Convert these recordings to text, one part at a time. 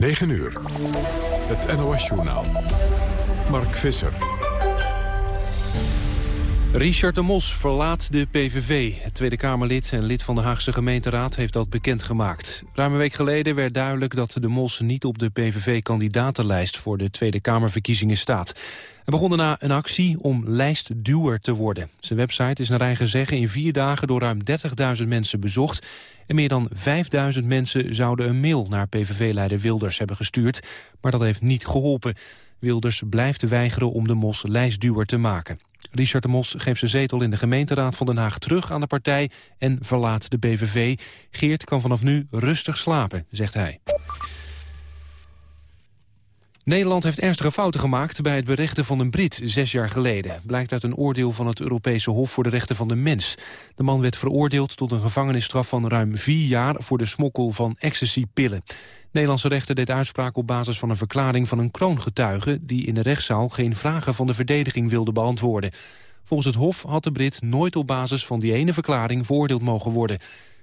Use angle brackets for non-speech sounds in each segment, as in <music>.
9 uur. Het NOS-journaal. Mark Visser. Richard de Mos verlaat de PVV. Het Tweede Kamerlid en lid van de Haagse gemeenteraad heeft dat bekendgemaakt. Ruim een week geleden werd duidelijk dat de Mos niet op de PVV-kandidatenlijst voor de Tweede Kamerverkiezingen staat. Hij begon daarna een actie om lijstduwer te worden. Zijn website is naar eigen zeggen in vier dagen door ruim 30.000 mensen bezocht. En meer dan 5.000 mensen zouden een mail naar PVV-leider Wilders hebben gestuurd. Maar dat heeft niet geholpen. Wilders blijft weigeren om de Mos lijstduwer te maken. Richard de Mos geeft zijn zetel in de gemeenteraad van Den Haag terug aan de partij en verlaat de PVV. Geert kan vanaf nu rustig slapen, zegt hij. Nederland heeft ernstige fouten gemaakt bij het berechten van een Brit zes jaar geleden. Blijkt uit een oordeel van het Europese Hof voor de Rechten van de Mens. De man werd veroordeeld tot een gevangenisstraf van ruim vier jaar voor de smokkel van ecstasy-pillen. Nederlandse rechter deed uitspraak op basis van een verklaring van een kroongetuige... die in de rechtszaal geen vragen van de verdediging wilde beantwoorden. Volgens het Hof had de Brit nooit op basis van die ene verklaring veroordeeld mogen worden.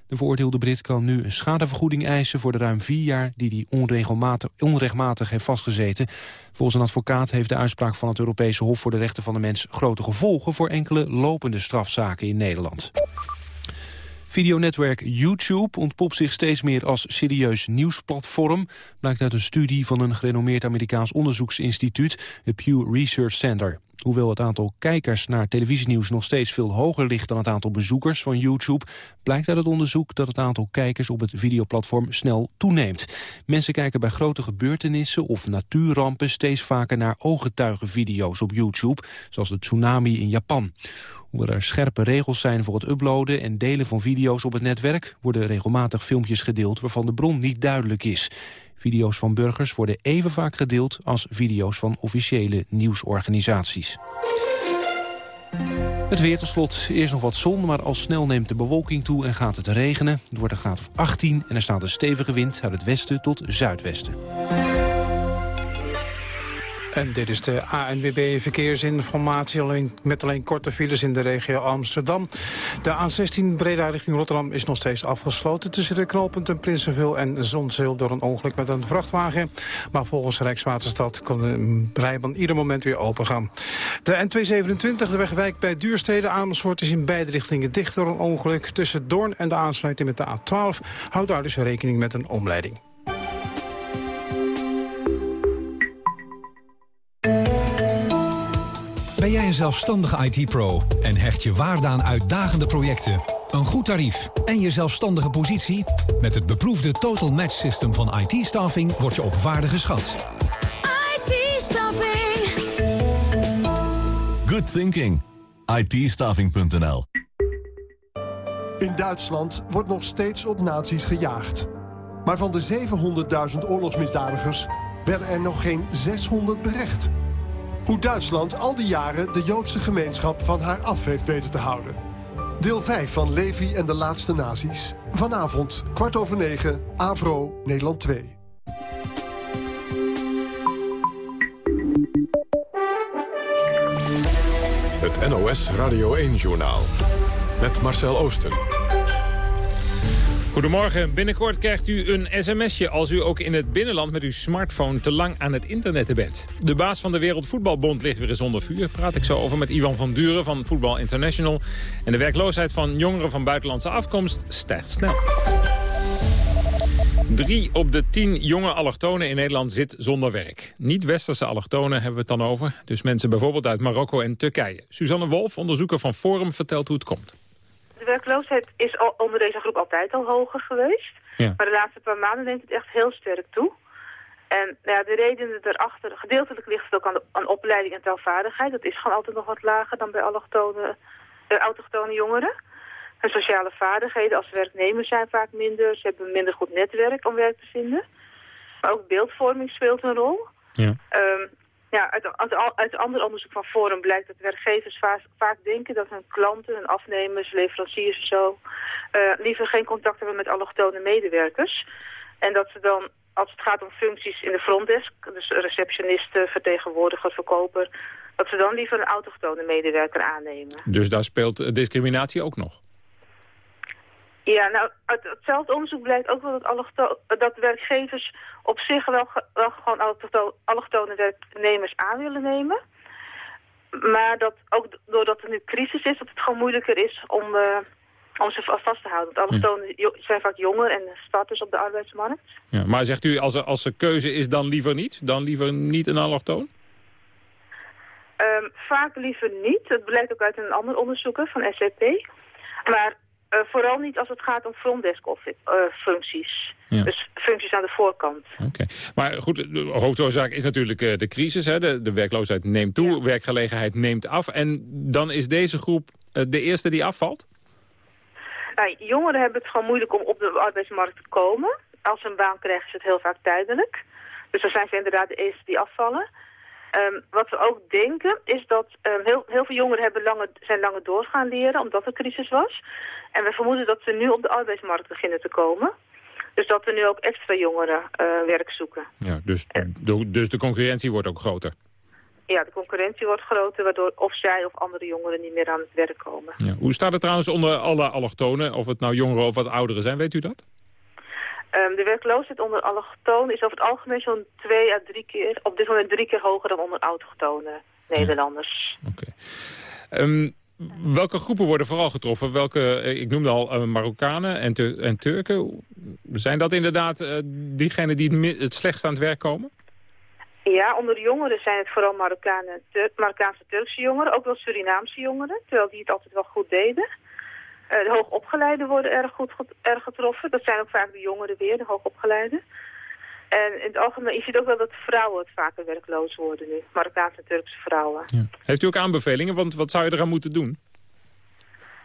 De veroordeelde Brit kan nu een schadevergoeding eisen... voor de ruim vier jaar die hij onrechtmatig heeft vastgezeten. Volgens een advocaat heeft de uitspraak van het Europese Hof... voor de Rechten van de Mens grote gevolgen... voor enkele lopende strafzaken in Nederland. Videonetwerk YouTube ontpopt zich steeds meer als serieus nieuwsplatform. Blijkt uit een studie van een gerenommeerd Amerikaans onderzoeksinstituut, het Pew Research Center. Hoewel het aantal kijkers naar televisienieuws nog steeds veel hoger ligt dan het aantal bezoekers van YouTube, blijkt uit het onderzoek dat het aantal kijkers op het videoplatform snel toeneemt. Mensen kijken bij grote gebeurtenissen of natuurrampen steeds vaker naar ooggetuigenvideo's op YouTube, zoals de tsunami in Japan. Hoewel er scherpe regels zijn voor het uploaden en delen van video's op het netwerk... worden regelmatig filmpjes gedeeld waarvan de bron niet duidelijk is. Video's van burgers worden even vaak gedeeld als video's van officiële nieuwsorganisaties. Het weer tot slot. Eerst nog wat zon, maar al snel neemt de bewolking toe en gaat het regenen. Het wordt een graad of 18 en er staat een stevige wind uit het westen tot zuidwesten. En dit is de ANWB verkeersinformatie, alleen, met alleen korte files in de regio Amsterdam. De A16 Breda richting Rotterdam is nog steeds afgesloten... tussen de knooppunten Prinsenville en Zonzeel door een ongeluk met een vrachtwagen. Maar volgens Rijkswaterstaat kan de rijbaan ieder moment weer open gaan. De N227, de wegwijk bij Duurstede Amersfoort... is in beide richtingen dicht door een ongeluk. Tussen Doorn en de aansluiting met de A12 houdt daar dus rekening met een omleiding. Ben jij een zelfstandige IT-pro en hecht je waarde aan uitdagende projecten, een goed tarief en je zelfstandige positie? Met het beproefde Total Match System van IT-staffing word je op waarde geschat. IT-staffing. Good thinking. it In Duitsland wordt nog steeds op nazi's gejaagd. Maar van de 700.000 oorlogsmisdadigers werden er nog geen 600 berecht. Hoe Duitsland al die jaren de Joodse gemeenschap van haar af heeft weten te houden. Deel 5 van Levi en de laatste nazi's. Vanavond, kwart over negen, Avro, Nederland 2. Het NOS Radio 1-journaal. Met Marcel Oosten. Goedemorgen. Binnenkort krijgt u een sms'je als u ook in het binnenland met uw smartphone te lang aan het internet bent. De baas van de Wereldvoetbalbond ligt weer eens onder vuur. Praat ik zo over met Ivan van Duren van Voetbal International. En de werkloosheid van jongeren van buitenlandse afkomst stijgt snel. Drie op de tien jonge allochtonen in Nederland zit zonder werk. Niet-westerse allochtonen hebben we het dan over. Dus mensen bijvoorbeeld uit Marokko en Turkije. Suzanne Wolf, onderzoeker van Forum, vertelt hoe het komt. De werkloosheid is al, onder deze groep altijd al hoger geweest. Maar de laatste paar maanden neemt het echt heel sterk toe. En nou ja, de reden erachter, gedeeltelijk ligt het ook aan, aan opleiding en taalvaardigheid. Dat is gewoon altijd nog wat lager dan bij allochtone, uh, autochtone jongeren. Hun sociale vaardigheden als werknemer zijn vaak minder. Ze hebben minder goed netwerk om werk te vinden. Maar ook beeldvorming speelt een rol. Ja. Um, ja, uit, uit, uit ander onderzoek van Forum blijkt dat werkgevers vaak, vaak denken dat hun klanten, hun afnemers, leveranciers en zo, uh, liever geen contact hebben met allochtone medewerkers. En dat ze dan, als het gaat om functies in de frontdesk, dus receptionisten, vertegenwoordiger, verkoper, dat ze dan liever een autochtone medewerker aannemen. Dus daar speelt discriminatie ook nog? Ja, nou, uit hetzelfde onderzoek blijkt ook wel dat, dat werkgevers op zich wel, wel gewoon allochtone werknemers aan willen nemen. Maar dat ook doordat er nu crisis is, dat het gewoon moeilijker is om, uh, om ze vast te houden. Want allochtonen zijn vaak jonger en starters op de arbeidsmarkt. Ja, maar zegt u, als er, als er keuze is, dan liever niet? Dan liever niet een allochtoon? Um, vaak liever niet. Dat blijkt ook uit een ander onderzoek van SCP. Maar uh, vooral niet als het gaat om frontdesk of, uh, functies. Ja. Dus functies aan de voorkant. Oké. Maar goed, de hoofdoorzaak is natuurlijk uh, de crisis. Hè? De, de, werkloosheid neemt toe, ja. werkgelegenheid neemt af. En dan is deze groep de eerste die afvalt? Nou, jongeren hebben het gewoon moeilijk om op de arbeidsmarkt te komen. Als ze een baan krijgen is het heel vaak tijdelijk. Dus dan zijn ze inderdaad de eerste die afvallen. Um, wat we ook denken is dat um, heel, heel veel jongeren hebben lange, zijn langer doorgaan leren omdat er crisis was. En we vermoeden dat ze nu op de arbeidsmarkt beginnen te komen. Dus dat we nu ook extra jongeren uh, werk zoeken. Ja, dus, de, dus de concurrentie wordt ook groter? Ja, de concurrentie wordt groter, waardoor of zij of andere jongeren niet meer aan het werk komen. Ja. Hoe staat het trouwens onder alle allochtonen, of het nou jongeren of wat ouderen zijn, weet u dat? Um, de werkloosheid onder allochtonen is over het algemeen zo'n twee à drie keer, op dit moment drie keer hoger dan onder autochtone Nederlanders. Oké. Okay. Um, welke groepen worden vooral getroffen? Welke, eh, ik noemde al uh, Marokkanen en, en, Turken. Zijn dat inderdaad uh, diegenen die het, het slechtst aan het werk komen? Ja, onder de jongeren zijn het vooral Marokkanen, Tur Marokkaanse Turkse jongeren, ook wel Surinaamse jongeren, terwijl die het altijd wel goed deden. Uh, de hoogopgeleiden worden erg goed erg getroffen. Dat zijn ook vaak de jongeren weer, de hoogopgeleiden. En in het algemeen, je ziet ook wel dat vrouwen het vaker werkloos worden nu. Marokkaanse en Turkse vrouwen. Ja. Heeft u ook aanbevelingen? Want wat zou je eraan moeten doen?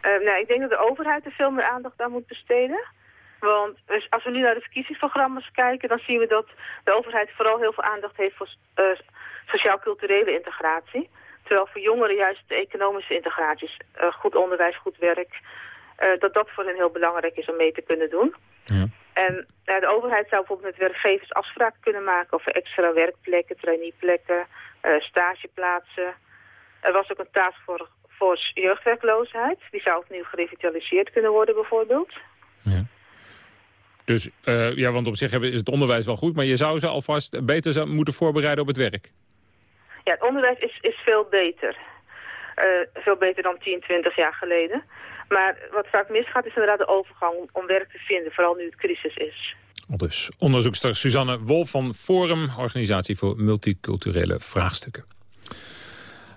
Uh, nou, ik denk dat de overheid er veel meer aandacht aan moet besteden. Want als we nu naar de verkiezingsprogramma's kijken... dan zien we dat de overheid vooral heel veel aandacht heeft voor uh, sociaal-culturele integratie. Terwijl voor jongeren juist de economische integraties, uh, goed onderwijs, goed werk... dat dat voor hen heel belangrijk is om mee te kunnen doen. Ja. En nou, de overheid zou bijvoorbeeld met werkgevers afspraken kunnen maken over extra werkplekken, traineeplekken, uh, stageplaatsen. Er was ook een taskforce jeugdwerkloosheid. Die zou opnieuw gerevitaliseerd kunnen worden bijvoorbeeld. Ja. Dus uh, ja, want op zich is het onderwijs wel goed, maar je zou ze alvast beter moeten voorbereiden op het werk. Ja, het onderwijs is, is veel beter. Uh, veel beter dan 10, 20 jaar geleden. Maar wat vaak misgaat is inderdaad de overgang om werk te vinden, vooral nu het crisis is. Dus onderzoekster Suzanne Wolf van Forum, organisatie voor multiculturele vraagstukken.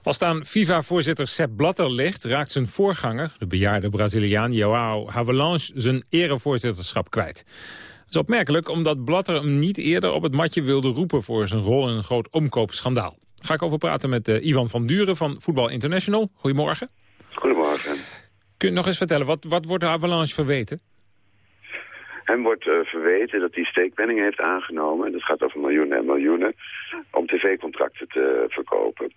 Als het aan FIFA-voorzitter Sepp Blatter ligt, raakt zijn voorganger, de bejaarde Braziliaan Joao Havelange, zijn erevoorzitterschap kwijt. Dat is opmerkelijk omdat Blatter hem niet eerder op het matje wilde roepen voor zijn rol in een groot omkoopschandaal. Daar ga ik over praten met uh, Ivan van Duren van Voetbal International. Goedemorgen. Goedemorgen. Kun je nog eens vertellen, wat, wat wordt de Avalanche verweten? Hem wordt uh, verweten dat hij steekpenningen heeft aangenomen. Dat gaat over miljoenen en miljoenen. Om tv-contracten te verkopen.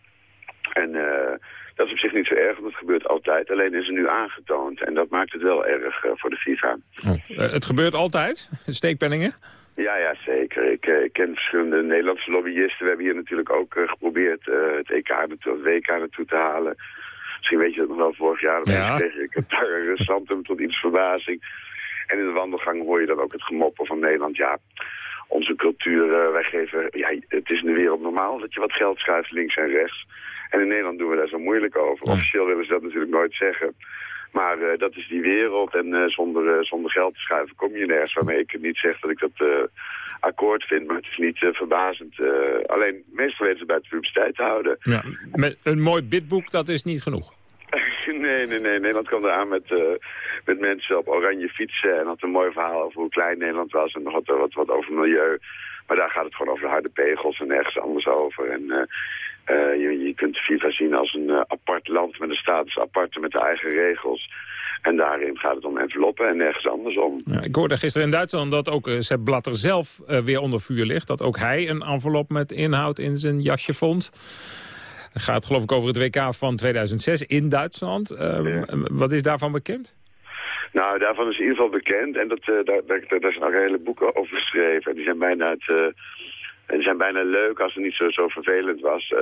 En uh, dat is op zich niet zo erg, want dat gebeurt altijd. Alleen is er nu aangetoond. En dat maakt het wel erg uh, voor de FIFA. Oh. het gebeurt altijd, <laughs> steekpenningen? Ja, ja, zeker. Ik, ik, ken verschillende Nederlandse lobbyisten. We hebben hier natuurlijk ook geprobeerd het EK naartoe, het WK naartoe te halen. Misschien weet je dat nog wel vorig jaar. Ja. Tegen Qatar <laughs> Santum tot iets verbazing. En in de wandelgang hoor je dan ook het gemoppen van Nederland. Ja, onze cultuur, uh, wij geven... Ja, het is in de wereld normaal dat je wat geld schuift links en rechts. En in Nederland doen we daar zo moeilijk over. Officieel willen ze dat natuurlijk nooit zeggen. Maar uh, dat is die wereld en uh, zonder, zonder geld te schuiven kom je nergens. Waarmee ik niet zeg dat ik dat akkoord vind, maar het is niet verbazend. alleen meestal weten ze bij de publiciteit te houden. Ja, met een mooi bidboek, dat is niet genoeg. <laughs> nee, nee, nee. Nederland kwam eraan met, uh, met mensen op oranje fietsen... en had een mooi verhaal over hoe klein Nederland was... en nog wat, wat, wat over milieu. Maar daar gaat het gewoon over de harde pegels en nergens anders over. En uh, uh, je, je kunt FIFA zien als een apart land met een status apart met de eigen regels... En daarin gaat het om enveloppen en nergens andersom. Ja, ik hoorde gisteren in Duitsland dat ook uh, Sepp Blatter zelf uh, weer onder vuur ligt. Dat ook hij een envelop met inhoud in zijn jasje vond. Het gaat geloof ik over het WK van 2006 in Duitsland. Uh, Wat is daarvan bekend? Nou, daarvan is in ieder geval bekend. En dat, uh, daar, daar, daar, zijn ook hele boeken over geschreven. En die zijn bijna, het, uh, die zijn bijna leuk als het niet zo, zo vervelend was.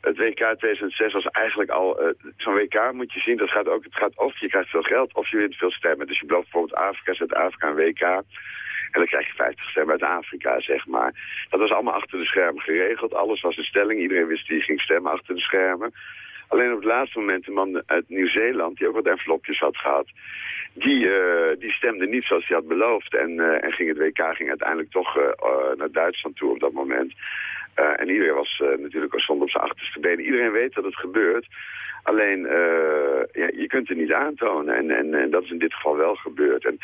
Het WK 2006 was eigenlijk al... Uh, Zo'n WK moet je zien, dat gaat ook, het gaat of je krijgt veel geld of je wint veel stemmen. Dus je belooft bijvoorbeeld Afrika, zet Afrika een WK... En dan krijg je 50 stemmen uit Afrika, zeg maar. Dat was allemaal achter de schermen geregeld. Alles was een stelling. Iedereen wist die ging stemmen achter de schermen. Alleen op het laatste moment een man uit Nieuw-Zeeland, die ook wat envelopjes had gehad, die, uh, die stemde niet zoals hij had beloofd. En, uh, en ging het WK ging uiteindelijk toch naar Duitsland toe op dat moment. En iedereen was natuurlijk stond op zijn achterste benen. Iedereen weet dat het gebeurt. Alleen, ja, je kunt het niet aantonen. En, en, en, dat is in dit geval wel gebeurd. En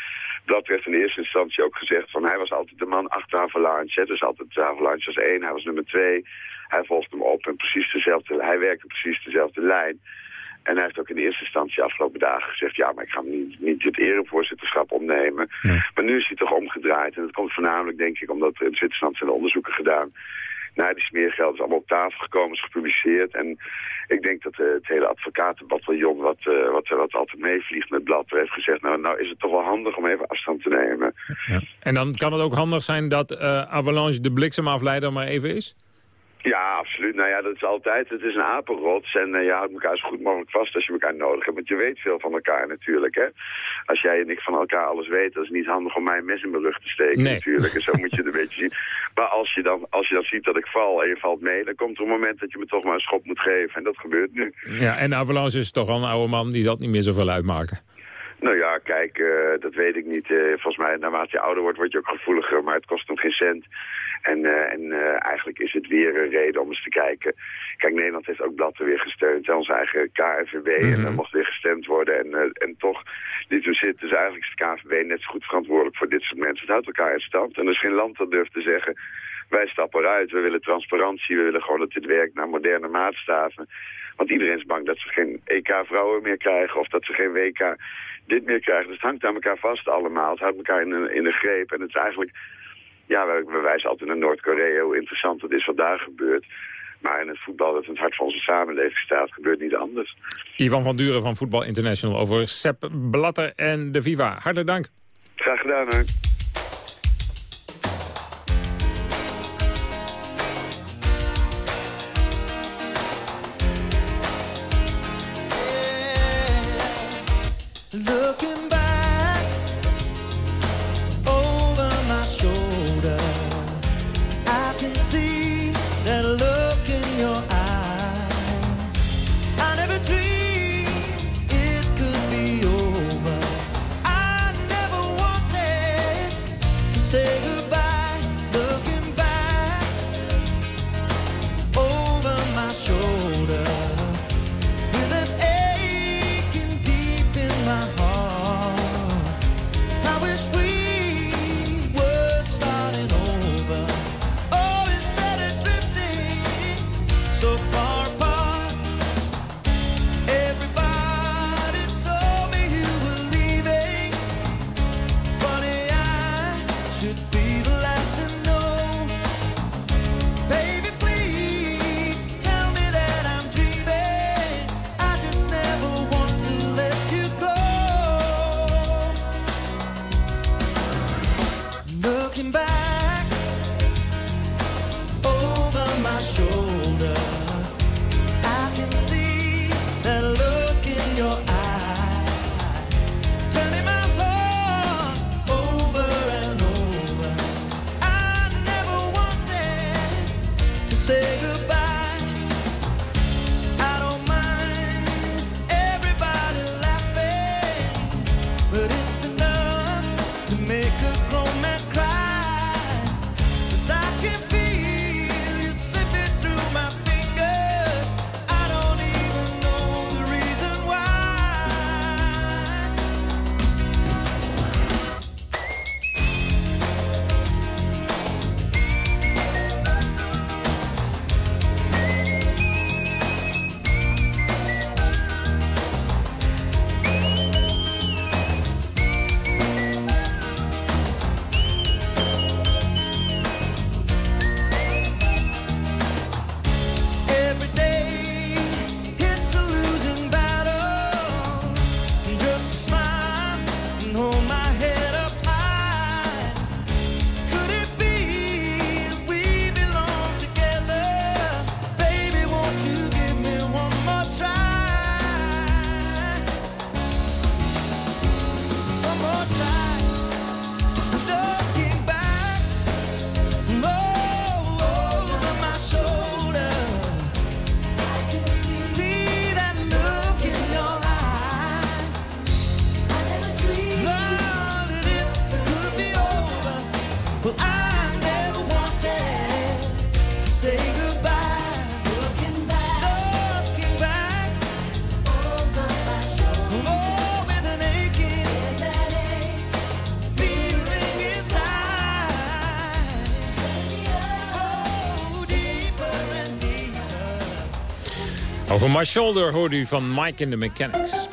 dat werd in eerste instantie ook gezegd van... hij was altijd de man achter Avalanche. Dus altijd Avalanche was één, hij was nummer twee. Hij volgde hem op en precies dezelfde, hij werkte precies dezelfde lijn. En hij heeft ook in eerste instantie afgelopen dagen gezegd... ja, maar ik ga niet, niet het erevoorzitterschap opnemen. Maar nu is hij toch omgedraaid. En dat komt voornamelijk, denk ik, omdat er in Zwitserland zijn onderzoeken gedaan... Nou, die smeergeld is allemaal op tafel gekomen, is gepubliceerd. En ik denk dat uh, het hele advocatenbataljon, wat, uh, wat, wat altijd meevliegt met Blatter, heeft gezegd... Nou, nou is het toch wel handig om even afstand te nemen. Ja. En dan kan het ook handig zijn dat uh, Avalanche de bliksemafleider maar even is? Ja, absoluut. Nou ja, dat is altijd. Het is een apenrots en uh, je houdt elkaar zo goed mogelijk vast als je elkaar nodig hebt. Want je weet veel van elkaar natuurlijk, hè. Als jij en ik van elkaar alles weten, dat is niet handig om mij een mes in mijn rug te steken nee. natuurlijk. En zo moet je het een beetje zien. Maar als je, dan, als je dan ziet dat ik val en je valt mee, dan komt er een moment dat je me toch maar een schop moet geven. En dat gebeurt nu. Ja, en Avalanche is toch al een oude man, die zal niet meer zoveel uitmaken. Nou ja, kijk, uh, dat weet ik niet. Uh, volgens mij, naarmate je ouder wordt, word je ook gevoeliger. Maar het kost hem geen cent. En, uh, en eigenlijk is het weer een reden om eens te kijken. Kijk, Nederland heeft ook Blatter weer gesteund. Onze eigen KNVB. Mm -hmm. En er mocht weer gestemd worden. En, en toch, dit we zitten, dus eigenlijk is de KNVB net zo goed verantwoordelijk voor dit soort mensen. Het houdt elkaar in stand. En er is geen land dat durft te zeggen... Wij stappen eruit, we willen transparantie, we willen gewoon dat dit werkt naar moderne maatstaven. Want iedereen is bang dat ze geen EK-vrouwen meer krijgen of dat ze geen WK dit meer krijgen. Dus het hangt aan elkaar vast allemaal. Het houdt elkaar in de, in de greep. En het is eigenlijk... Ja, we, wijzen altijd naar Noord-Korea hoe interessant het is wat daar gebeurt. Maar in het voetbal dat in het hart van onze samenleving staat, gebeurt niet anders. Ivan van Duren van Voetbal International over Sepp Blatter en de Viva. Hartelijk dank. Graag gedaan, hè. Over My Shoulder hoorde u van Mike in the Mechanics.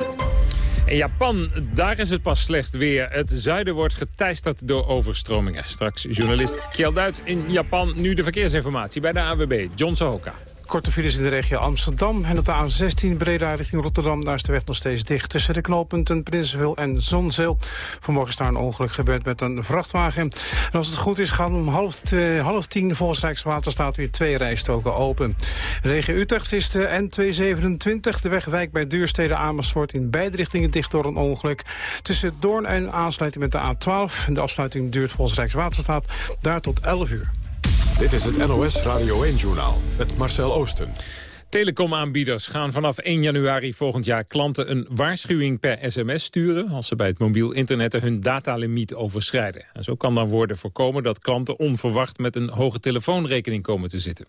In Japan, daar is het pas slecht weer. Het zuiden wordt geteisterd door overstromingen. Straks journalist Kjeld Duit in Japan. Nu de verkeersinformatie bij de AWB. John Sohoka. Korte files in de regio Amsterdam en op de A16 Breda richting Rotterdam. Daar is de weg nog steeds dicht tussen de knooppunten Prinsenville en Zonzeel. Vanmorgen is daar een ongeluk gebeurd met een vrachtwagen. En als het goed is gaan om half, tien volgens Rijkswaterstaat weer twee rijstoken open. Regio Utrecht is de N227, de weg wijk bij Duurstede Amersfoort in beide richtingen dicht door een ongeluk. Tussen Doorn en aansluiting met de A12. En de afsluiting duurt volgens Rijkswaterstaat daar tot 11 uur. Dit is het NOS Radio 1-journaal met Marcel Oosten. Telecomaanbieders gaan vanaf 1 januari volgend jaar klanten een waarschuwing per sms sturen... als ze bij het mobiel internet hun datalimiet overschrijden. En zo kan dan worden voorkomen dat klanten onverwacht met een hoge telefoonrekening komen te zitten.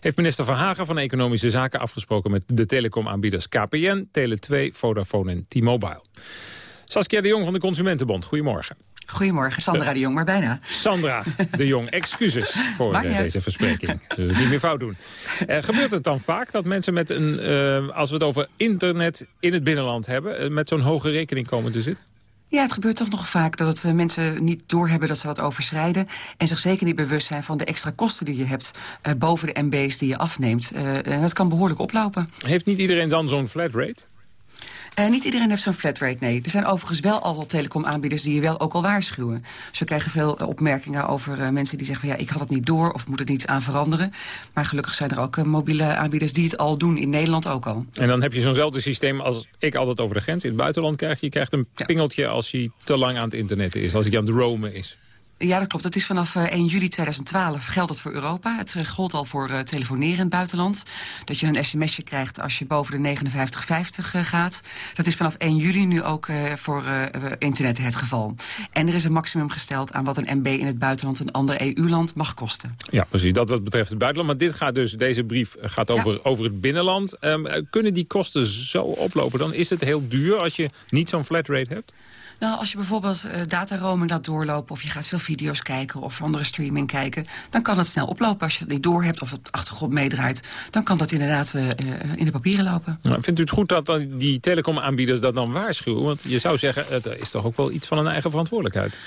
Heeft minister Verhagen van Economische Zaken afgesproken met de telecomaanbieders KPN, Tele2, Vodafone en T-Mobile. Saskia de Jong van de Consumentenbond, goedemorgen. Goedemorgen, Sandra de Jong, maar bijna. Sandra de Jong, <laughs> excuses voor uh, deze verspreking. <laughs> Niet meer fout doen. Uh, gebeurt het dan vaak dat mensen met een, uh, als we het over internet in het binnenland hebben... met zo'n hoge rekening komen te zitten? Ja, het gebeurt toch nog vaak dat mensen niet doorhebben dat ze dat overschrijden. En zich zeker niet bewust zijn van de extra kosten die je hebt boven de MB's die je afneemt. en dat kan behoorlijk oplopen. Heeft niet iedereen dan zo'n flat rate? Uh, niet iedereen heeft zo'n flatrate, nee. Er zijn overigens wel al telecomaanbieders die je wel ook al waarschuwen. Dus we krijgen veel opmerkingen over uh, mensen die zeggen... van ja, ik had het niet door of moet het niet aan veranderen. Maar gelukkig zijn er ook uh, mobiele aanbieders die het al doen. In Nederland ook al. En dan heb je zo'nzelfde systeem als ik altijd over de grens in het buitenland krijg. Je krijgt een pingeltje als hij te lang aan het internet is. Als hij aan het roamen is. Ja, dat klopt. Dat is vanaf 1 juli 2012 geldt het voor Europa. Het geldt al voor uh, telefoneren in het buitenland. Dat je een sms'je krijgt als je boven de 59,50 uh, gaat. Dat is vanaf 1 juli nu ook uh, voor internet het geval. En er is een maximum gesteld aan wat een MB in het buitenland... een ander EU-land mag kosten. Ja, precies. Dat wat betreft het buitenland. Maar dit gaat dus, deze brief gaat over, ja. over het binnenland. Um, kunnen die kosten zo oplopen? Dan is het heel duur als je niet zo'n flatrate hebt? Nou, als je bijvoorbeeld uh, dataroaming laat doorlopen... of je gaat veel video's kijken of andere streaming kijken... dan kan het snel oplopen. Als je het niet door hebt of het achtergrond meedraait... dan kan dat inderdaad uh, in de papieren lopen. Nou, vindt u het goed dat dan die telecomaanbieders dat dan waarschuwen? Want je zou zeggen, het is toch ook wel iets van een eigen verantwoordelijkheid?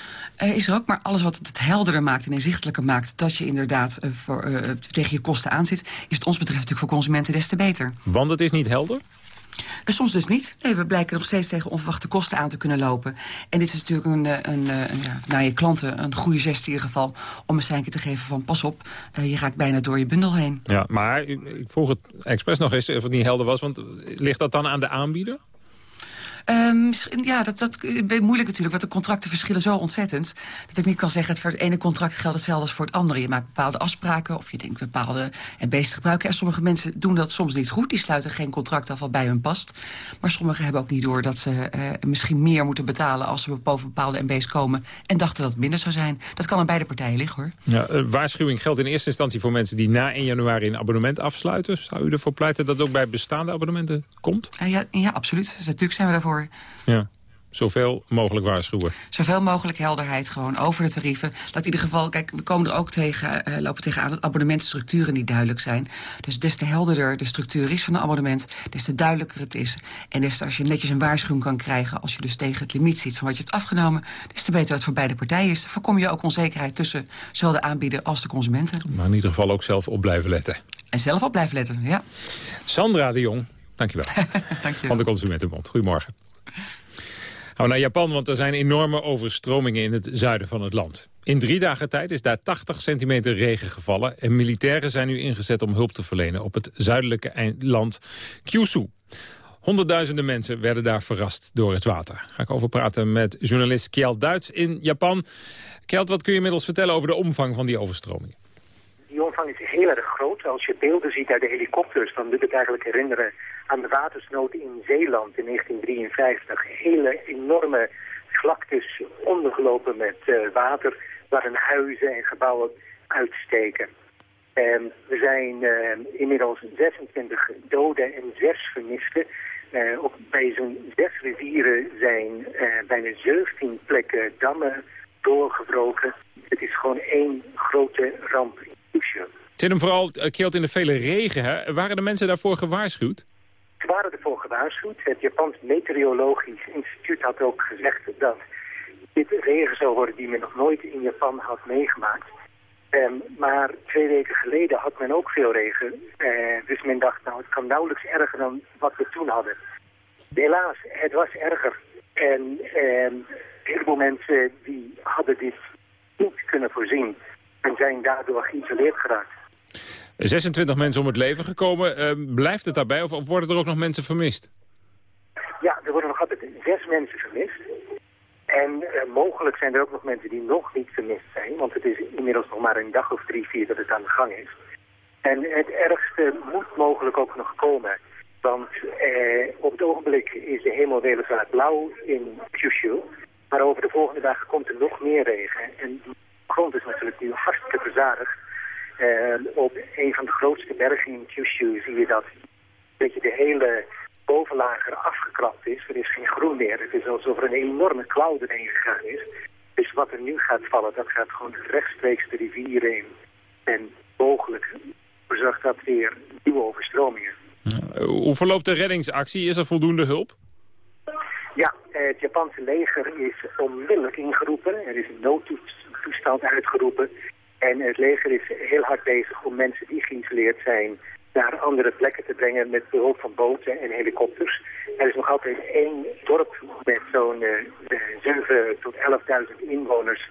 Uh, is er ook, maar alles wat het helderder maakt en inzichtelijker maakt... dat je inderdaad voor, tegen je kosten aanzit... is het ons betreft natuurlijk voor consumenten des te beter. Want het is niet helder? En soms dus niet. Nee, we blijken nog steeds tegen onverwachte kosten aan te kunnen lopen. En dit is natuurlijk een, een, een, een ja, naar je klanten een goede gest in ieder geval... om een seintje te geven van pas op, uh, je raakt bijna door je bundel heen. Ja, maar ik vroeg het expres nog eens of het niet helder was... want ligt dat dan aan de aanbieder? Um, ja, dat, dat is moeilijk natuurlijk, want de contracten verschillen zo ontzettend... dat ik niet kan zeggen, dat voor het ene contract geldt hetzelfde als voor het andere. Je maakt bepaalde afspraken of je denkt bepaalde MB's gebruiken. En sommige mensen doen dat soms niet goed. Die sluiten geen contract af wat bij hun past. Maar sommigen hebben ook niet door dat ze uh, misschien meer moeten betalen... als ze boven bepaalde MB's komen en dachten dat het minder zou zijn. Dat kan aan beide partijen liggen, hoor. Ja, uh, waarschuwing geldt in eerste instantie voor mensen die na 1 januari een abonnement afsluiten. Zou u ervoor pleiten dat ook bij bestaande abonnementen komt? Uh, ja, ja, absoluut. Dus natuurlijk zijn we daarvoor. Ja. Zoveel mogelijk waarschuwen. Zoveel mogelijk helderheid gewoon over de tarieven. Dat in ieder geval, kijk, we komen er ook tegen, uh, lopen tegenaan dat abonnementstructuren niet duidelijk zijn. Dus des te helderder de structuur is van een abonnement, des te duidelijker het is. En des te als je netjes een waarschuwing kan krijgen, als je dus tegen het limiet zit van wat je hebt afgenomen, des te beter dat het voor beide partijen is. Voorkom je ook onzekerheid tussen zowel de aanbieder als de consumenten. Maar in ieder geval ook zelf op blijven letten. En zelf op blijven letten, ja. Sandra de Jong, dankjewel. <laughs> dankjewel. Van de Consumentenbond. Goedemorgen. Gaan we naar Japan, want er zijn enorme overstromingen in het zuiden van het land. In drie dagen tijd is daar 80 centimeter regen gevallen... en militairen zijn nu ingezet om hulp te verlenen op het zuidelijke land Kyushu. Honderdduizenden mensen werden daar verrast door het water. Ga ik over praten met journalist Kjeld Duits in Japan. Kjeld, wat kun je inmiddels vertellen over de omvang van die overstromingen? Die omvang is heel erg groot. Als je beelden ziet uit de helikopters, dan doet het eigenlijk herinneren aan de watersnood in Zeeland in 1953. Hele enorme vlaktes ondergelopen met uh, water, waarin huizen en gebouwen uitsteken. Um, er zijn uh, inmiddels 26 doden en 6 vermisten. Uh, op, bij zo'n zes rivieren zijn bijna 17 plekken dammen doorgebroken. Het is gewoon één grote ramp. Het zit hem vooral, Keelt, in de vele regen. Hè? Waren de mensen daarvoor gewaarschuwd? Gewaarschuwd. Het Japans Meteorologisch Instituut had ook gezegd dat dit regen zou worden die men nog nooit in Japan had meegemaakt. Um, maar twee weken geleden had men ook veel regen. Uh, dus men dacht, nou, het kan nauwelijks erger dan wat we toen hadden. Helaas, het was erger. En uh, een heleboel mensen die hadden dit niet kunnen voorzien. En zijn daardoor geïsoleerd geraakt. 26 mensen om het leven gekomen. Uh, blijft het daarbij of, worden er ook nog mensen vermist? Ja, er worden nog altijd zes mensen vermist. En uh, mogelijk zijn er ook nog mensen die nog niet vermist zijn. Want het is inmiddels nog maar een dag of drie, vier dat het aan de gang is. En het ergste moet mogelijk ook nog komen. Want eh, op het ogenblik is de hemel weliswaar blauw in Kyushu. Maar over de volgende dagen komt er nog meer regen. En de grond is natuurlijk nu hartstikke verzadigd. Uh, op een van de grootste bergen in Kyushu zie je dat, dat je de hele bovenlager afgekrapt is. Er is geen groen meer. Het is alsof er een enorme klauw erheen gegaan is. Dus wat er nu gaat vallen, dat gaat gewoon rechtstreeks de rivier in. En mogelijk verzorgt dat weer nieuwe overstromingen. Hoe verloopt de reddingsactie? Is er voldoende hulp? Ja, het Japanse leger is onmiddellijk ingeroepen. Er is een noodtoestand uitgeroepen. En het leger is heel hard bezig om mensen die geïsoleerd zijn naar andere plekken te brengen met behulp van boten en helikopters. Er is nog altijd één dorp met zo'n uh, 7 tot 11.000 inwoners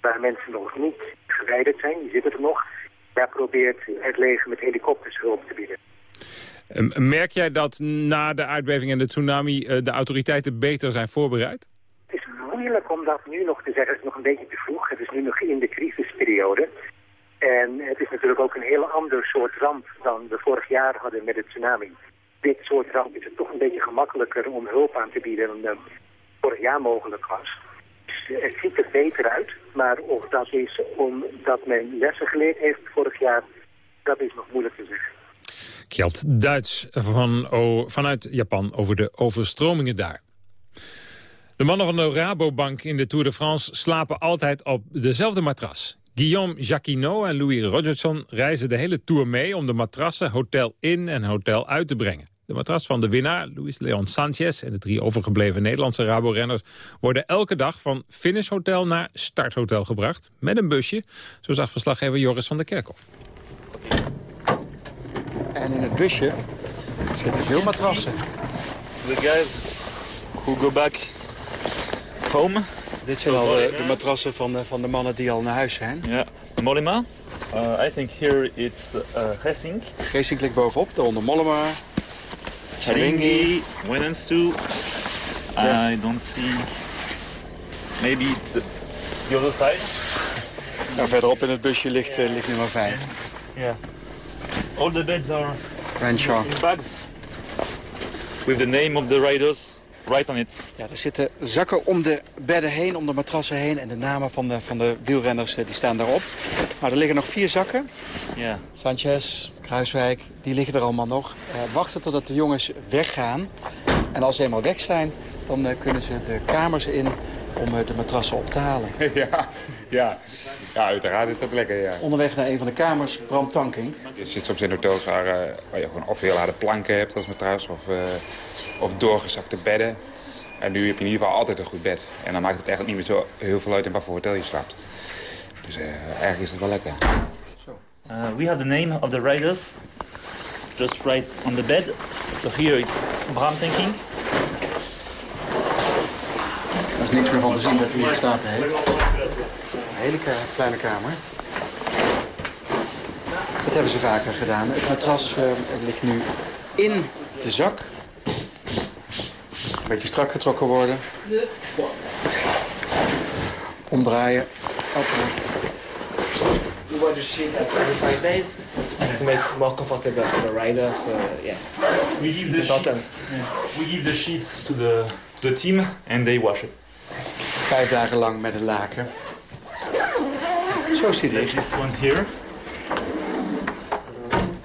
waar mensen nog niet gewijderd zijn. Die zitten er nog. Daar probeert het leger met helikopters hulp te bieden. Ehm, merk jij dat na de aardbeving en de tsunami uh, de autoriteiten beter zijn voorbereid? Het moeilijk om dat nu nog te zeggen. Het is nog een beetje te vroeg. Het is nu nog in de crisisperiode. En het is natuurlijk ook een heel ander soort ramp dan we vorig jaar hadden met de tsunami. Dit soort ramp is het toch een beetje gemakkelijker om hulp aan te bieden dan vorig jaar mogelijk was. Dus het ziet er beter uit, maar of dat is omdat men lessen geleerd heeft vorig jaar, dat is nog moeilijk te zeggen. Kjeld Duits van, vanuit Japan over de overstromingen daar. De mannen van de Rabobank in de Tour de France slapen altijd op dezelfde matras. Guillaume Jacquinot en Louis Rogerson reizen de hele Tour mee... om de matrassen hotel in en hotel uit te brengen. De matras van de winnaar, Luis Leon Sanchez... en de drie overgebleven Nederlandse Rabo-renners... worden elke dag van Finish Hotel naar Starthotel gebracht... met een busje, zo zag verslaggever Joris van der Kerkhof. En in het busje zitten veel matrassen. The guys who go back home. Dit zijn al de, de matrassen van de, van de mannen die al naar huis zijn. Ja. Mollema. Uh, I think here it's uh, Hessing. Hessing ligt bovenop, daaronder Mollema. Chalingi, Wenens too. Yeah. I don't see... Maybe the, the other side. Nou, verderop in het busje ligt, uh, ligt nummer 5. Ja. Yeah. All the beds are Renshaw. in bags with the name of the riders right on it. Ja, er zitten zakken om de bedden heen, om de matrassen heen... en de namen van de, van de wielrenners die staan daarop. Maar er liggen nog vier zakken. Ja. Sanchez, Kruiswijk, die liggen er allemaal nog. Uh, wachten totdat de jongens weggaan. En als ze eenmaal weg zijn, dan uh, kunnen ze de kamers in om uh, de matrassen op te halen. <laughs> Ja, ja. ja, uiteraard is dat lekker, ja. Onderweg naar een van de kamers, Bram Tankink. Je zit soms in hotels waar, waar je gewoon of heel harde planken hebt als matras... of of doorgezakte bedden. En nu heb je in ieder geval altijd een goed bed. En dan maakt het eigenlijk niet meer zo heel veel uit in wat voor hotel je slaapt. Dus uh, eigenlijk is het wel lekker. Uh, we have the name of the riders. Just right on the bed. So here it's Bram thinking. Er is niks meer van te zien dat hij hier geslapen heeft. Een hele kleine kamer. Dat hebben ze vaker gedaan. Het matras uh, ligt nu in de zak een beetje strak getrokken worden. Omdraaien. Open. We want to sheet every five days to make more comfortable for the riders. So yeah, we give it's the important. Yeah. We give the sheets to the, the team and they wash it. Vijf dagen lang met een laken. Zo zit hij. This one here.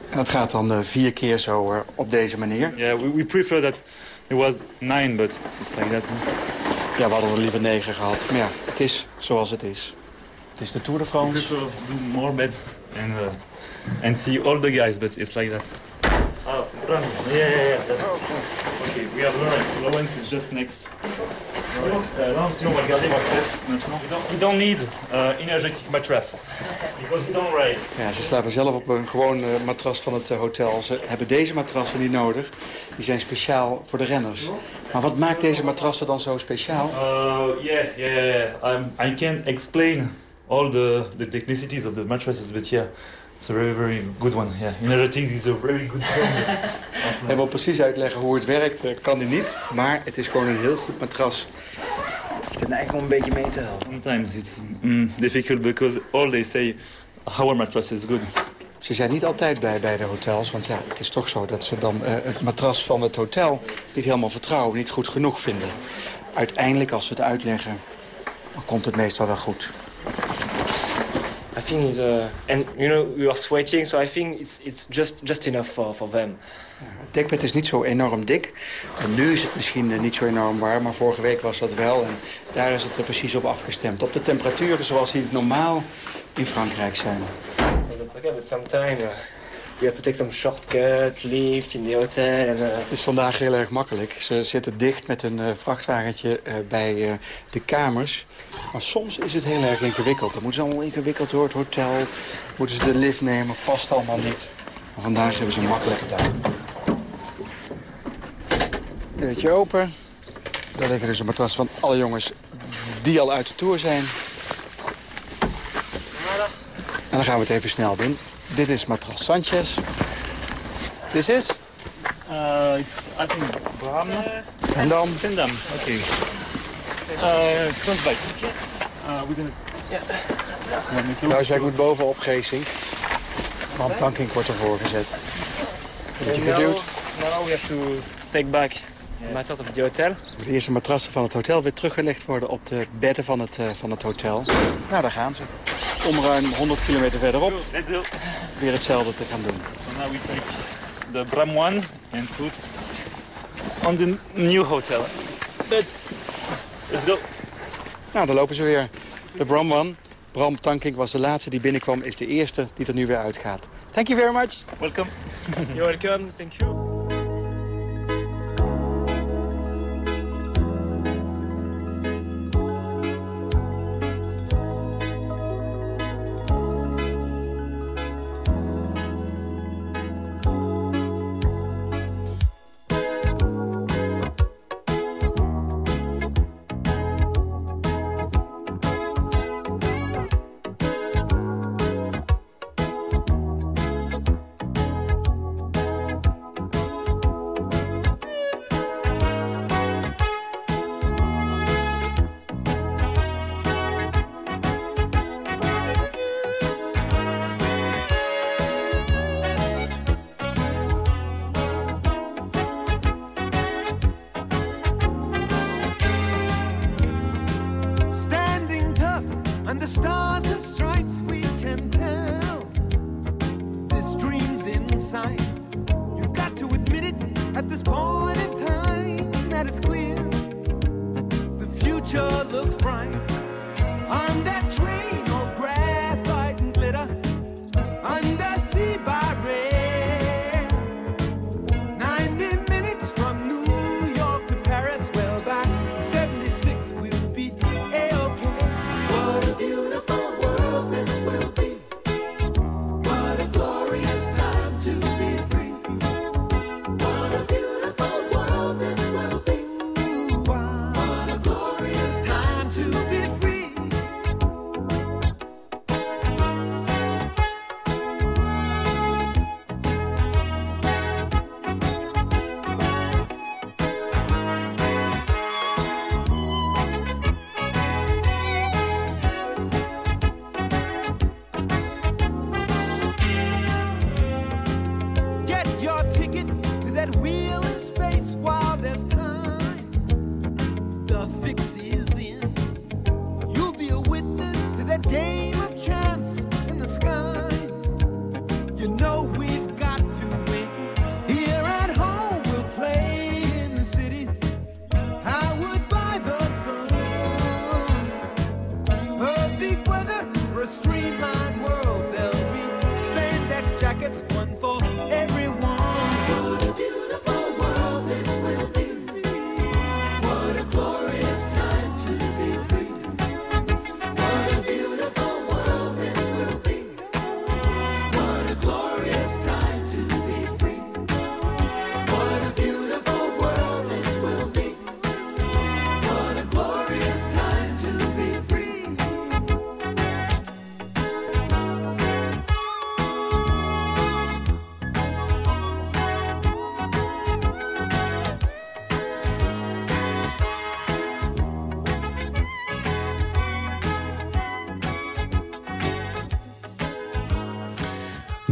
En dat gaat dan uh, vier keer zo op deze manier. Yeah, we, we prefer that it was nine, but it's like that. Ja, we hadden er liever negen gehad. Maar ja, het is zoals het is. Het is de Tour de France. We prefer do more beds and, uh, and see all the guys, but it's like that. Oh, run. Yeah, yeah, yeah. Okay, we have Lawrence. Lawrence is just next. We don't, need uh, energetic mattress. Because we don't ride. Ja, ze slapen zelf op een gewoon uh, matras van het uh, hotel. Ze hebben deze matrassen niet nodig. Die zijn speciaal voor de renners. Maar wat maakt deze matrassen dan zo speciaal? Uh, yeah, yeah, yeah. I can't explain all the, the technicities of the mattresses, but yeah. It's a very, very good one. Yeah, Energetics is a very good one. <laughs> en wil precies uitleggen hoe het werkt, kan hij niet. Maar het is gewoon een heel goed matras. Ik heb eigenlijk om een beetje mee te helpen. Sometimes it's mm, difficult because all they say our mattress is good. Ze zijn niet altijd bij, bij de hotels, want ja, het is toch zo dat ze dan uh, het matras van het hotel niet helemaal vertrouwen, niet goed genoeg vinden. Uiteindelijk, als ze het uitleggen, dan komt het meestal wel goed. I think it's, uh, and you know, we are sweating, so I think it's, it's just, just enough for, for them. Het dekbed is niet zo enorm dik. En nu is het misschien niet zo enorm warm, maar vorige week was dat wel. En daar is het er precies op afgestemd. Op de temperaturen zoals die normaal in Frankrijk zijn. So that's okay, but sometimes uh, we have to take shortcut, lift in hotel. Uh... Het is vandaag heel erg makkelijk. Ze zitten dicht met een uh, vrachtwagentje uh, bij de kamers. Maar soms is het heel erg ingewikkeld. Dan moeten ze allemaal ingewikkeld door het hotel. Moeten ze de lift nemen, past allemaal niet. Maar vandaag hebben ze een makkelijke dag. Deurtje open. Daar liggen dus een matras van alle jongens die al uit de tour zijn. En dan gaan we het even snel doen. Dit is matras Sanchez. Dit is? Uh, it's, I think, Bram. Tendam. Tendam, oké. Okay. Uh, close by. Uh, we're gonna... Yeah. Nou, zij moet bovenop Geesink. Want Tankink wordt ervoor gezet. Beetje geduwd. Now we have to take back matras hotel. De eerste matrassen van het hotel weer teruggelegd worden op de bedden van het, uh, van het hotel. Nou, daar gaan ze. Om ruim 100 kilometer verderop weer hetzelfde te gaan doen. Now we take the Bram one and put on the new hotel. Bed. Let's go. Nou, daar lopen ze weer. De Bram one. Bram Tankink was de laatste die binnenkwam, is de eerste die er nu weer uitgaat. Thank you very much. Welcome. You're welcome. Thank you. wheel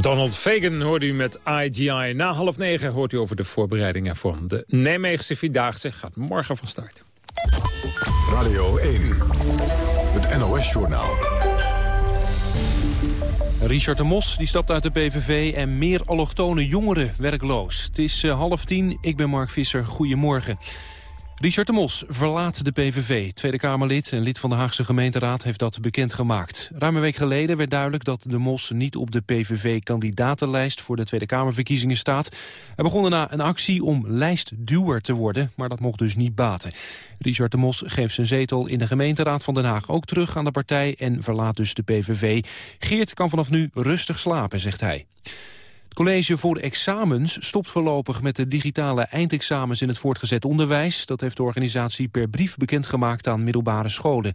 Donald Fagan hoort u met IGI. Na half negen hoort u over de voorbereidingen voor de Nijmeegse Vierdaagse. Gaat morgen van start. Radio 1, het NOS-journaal. Richard de Mos die stapt uit de PVV en meer allochtone jongeren werkloos. Het is eh, half tien, ik ben Mark Visser, goedemorgen. Richard de Mos verlaat de PVV. Tweede Kamerlid en lid van de Haagse gemeenteraad heeft dat bekendgemaakt. Ruim een week geleden werd duidelijk dat de Mos niet op de PVV-kandidatenlijst voor de Tweede Kamerverkiezingen staat. Hij begon daarna een actie om lijstduwer te worden, maar dat mocht dus niet baten. Richard de Mos geeft zijn zetel in de gemeenteraad van Den Haag ook terug aan de partij en verlaat dus de PVV. Geert kan vanaf nu rustig slapen, zegt hij. College voor Examens stopt voorlopig met de digitale eindexamens in het voortgezet onderwijs. Dat heeft de organisatie per brief bekendgemaakt aan middelbare scholen.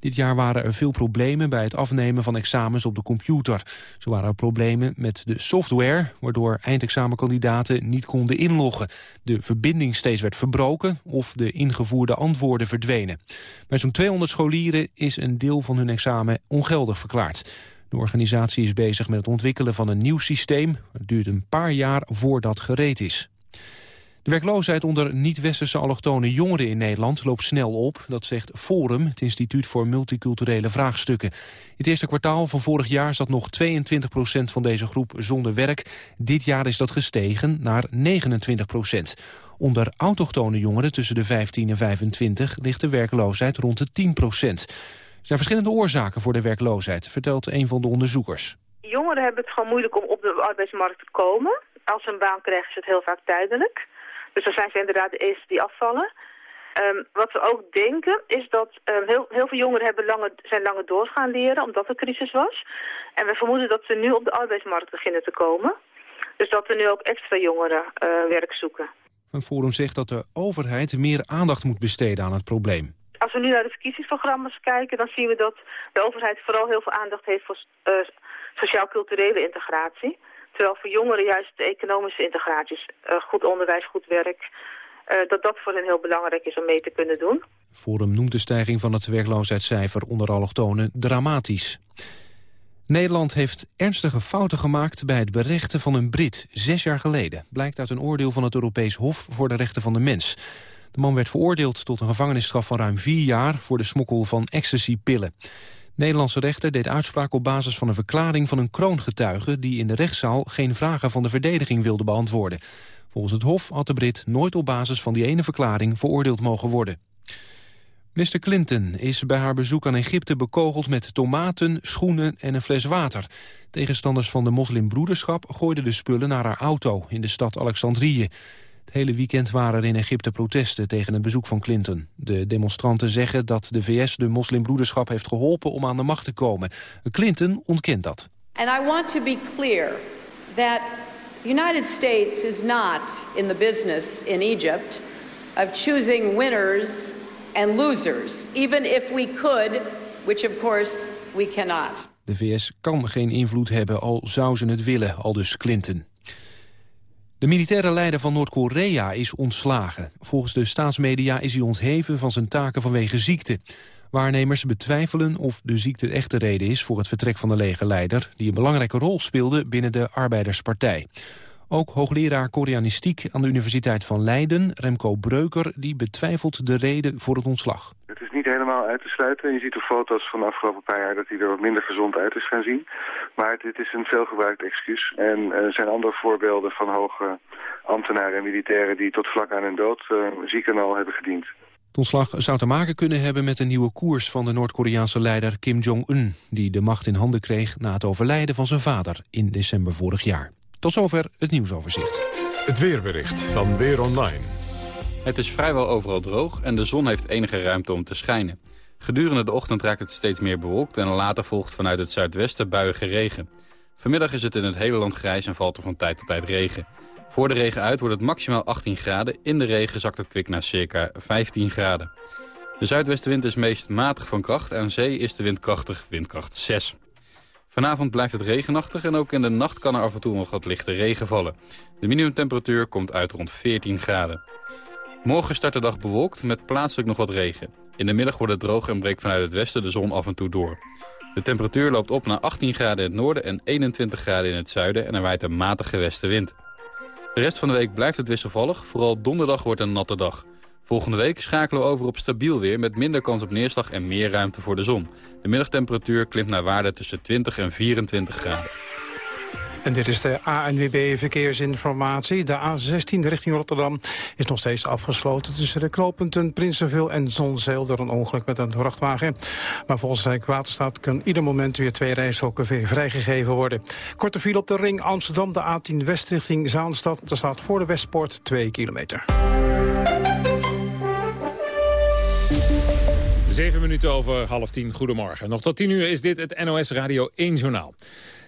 Dit jaar waren er veel problemen bij het afnemen van examens op de computer. Zo waren er problemen met de software, waardoor eindexamenkandidaten niet konden inloggen. De verbinding steeds werd verbroken of de ingevoerde antwoorden verdwenen. Bij zo'n 200 scholieren is een deel van hun examen ongeldig verklaard. De organisatie is bezig met het ontwikkelen van een nieuw systeem. Het duurt een paar jaar voordat gereed is. De werkloosheid onder niet-westerse allochtone jongeren in Nederland loopt snel op. Dat zegt Forum, het Instituut voor Multiculturele Vraagstukken. Het eerste kwartaal van vorig jaar zat nog 22 procent van deze groep zonder werk. Dit jaar is dat gestegen naar 29 procent. Onder autochtone jongeren tussen de 15 en 25 ligt de werkloosheid rond de 10 procent. Er zijn verschillende oorzaken voor de werkloosheid, vertelt een van de onderzoekers. Jongeren hebben het gewoon moeilijk om op de arbeidsmarkt te komen. Als ze een baan krijgen is het heel vaak tijdelijk. Dus dan zijn ze inderdaad de eerste die afvallen. Um, wat we ook denken is dat um, heel, heel veel jongeren hebben lange, zijn langer door gaan leren omdat er crisis was. En we vermoeden dat ze nu op de arbeidsmarkt beginnen te komen. Dus dat er nu ook extra jongeren uh, werk zoeken. Een forum zegt dat de overheid meer aandacht moet besteden aan het probleem. Als we nu naar de verkiezingsprogramma's kijken, dan zien we dat de overheid vooral heel veel aandacht heeft voor uh, sociaal-culturele integratie. Terwijl voor jongeren juist de economische integraties, uh, goed onderwijs, goed werk, uh, dat dat voor hen heel belangrijk is om mee te kunnen doen. Forum noemt de stijging van het werkloosheidscijfer onder allochtonen dramatisch. Nederland heeft ernstige fouten gemaakt bij het berechten van een Brit zes jaar geleden. Blijkt uit een oordeel van het Europees Hof voor de Rechten van de Mens. De man werd veroordeeld tot een gevangenisstraf van ruim vier jaar... voor de smokkel van ecstasy-pillen. Nederlandse rechter deed uitspraak op basis van een verklaring van een kroongetuige... die in de rechtszaal geen vragen van de verdediging wilde beantwoorden. Volgens het Hof had de Brit nooit op basis van die ene verklaring veroordeeld mogen worden. Minister Clinton is bij haar bezoek aan Egypte bekogeld met tomaten, schoenen en een fles water. Tegenstanders van de moslimbroederschap gooiden de spullen naar haar auto in de stad Alexandrië. Het hele weekend waren er in Egypte protesten tegen het bezoek van Clinton. De demonstranten zeggen dat de VS de moslimbroederschap heeft geholpen om aan de macht te komen. Clinton ontkent dat. And I want to be clear that the United States is not in the business in Egypt of choosing winners and losers, even if we could, which of course we cannot. De VS kan geen invloed hebben, al zou ze het willen, al dus Clinton. De militaire leider van Noord-Korea is ontslagen. Volgens de staatsmedia is hij ontheven van zijn taken vanwege ziekte. Waarnemers betwijfelen of de ziekte de echte reden is voor het vertrek van de legerleider... die een belangrijke rol speelde binnen de Arbeiderspartij. Ook hoogleraar Koreanistiek aan de Universiteit van Leiden, Remco Breuker... die betwijfelt de reden voor het ontslag. Het is niet helemaal uit te sluiten. Je ziet de foto's van de afgelopen paar jaar dat hij er wat minder gezond uit is gaan zien. Maar dit is een veelgebruikt excuus. En er zijn andere voorbeelden van hoge ambtenaren en militairen... die tot vlak aan hun dood uh, ziek en al hebben gediend. Het ontslag zou te maken kunnen hebben met een nieuwe koers van de Noord-Koreaanse leider Kim Jong-un... die de macht in handen kreeg na het overlijden van zijn vader in december vorig jaar. Tot zover het nieuwsoverzicht. Het weerbericht van Weer Online. Het is vrijwel overal droog en de zon heeft enige ruimte om te schijnen. Gedurende de ochtend raakt het steeds meer bewolkt... en later volgt vanuit het zuidwesten buiige regen. Vanmiddag is het in het hele land grijs en valt er van tijd tot tijd regen. Voor de regen uit wordt het maximaal 18 graden. In de regen zakt het kwik naar circa 15 graden. De zuidwestenwind is meest matig van kracht. Aan zee is de wind krachtig, windkracht 6. Vanavond blijft het regenachtig en ook in de nacht kan er af en toe nog wat lichte regen vallen. De minimumtemperatuur komt uit rond 14 graden. Morgen start de dag bewolkt met plaatselijk nog wat regen. In de middag wordt het droog en breekt vanuit het westen de zon af en toe door. De temperatuur loopt op naar 18 graden in het noorden en 21 graden in het zuiden... en er waait een matige westenwind. De rest van de week blijft het wisselvallig. Vooral donderdag wordt een natte dag. Volgende week schakelen we over op stabiel weer... met minder kans op neerslag en meer ruimte voor de zon. De middagtemperatuur klimt naar waarde tussen 20 en 24 graden. En dit is de ANWB Verkeersinformatie. De A16 richting Rotterdam is nog steeds afgesloten... tussen de knooppunten Prinsenveel en Zonzeel... door een ongeluk met een vrachtwagen. Maar volgens Rijkswaterstaat kan ieder moment weer twee rijstroken vrijgegeven worden. Korte file op de ring Amsterdam, de A10 West richting Zaanstad. Er staat voor de Westpoort 2 kilometer. Zeven minuten over half tien. Goedemorgen. Nog tot tien uur is dit het NOS Radio 1 Journaal.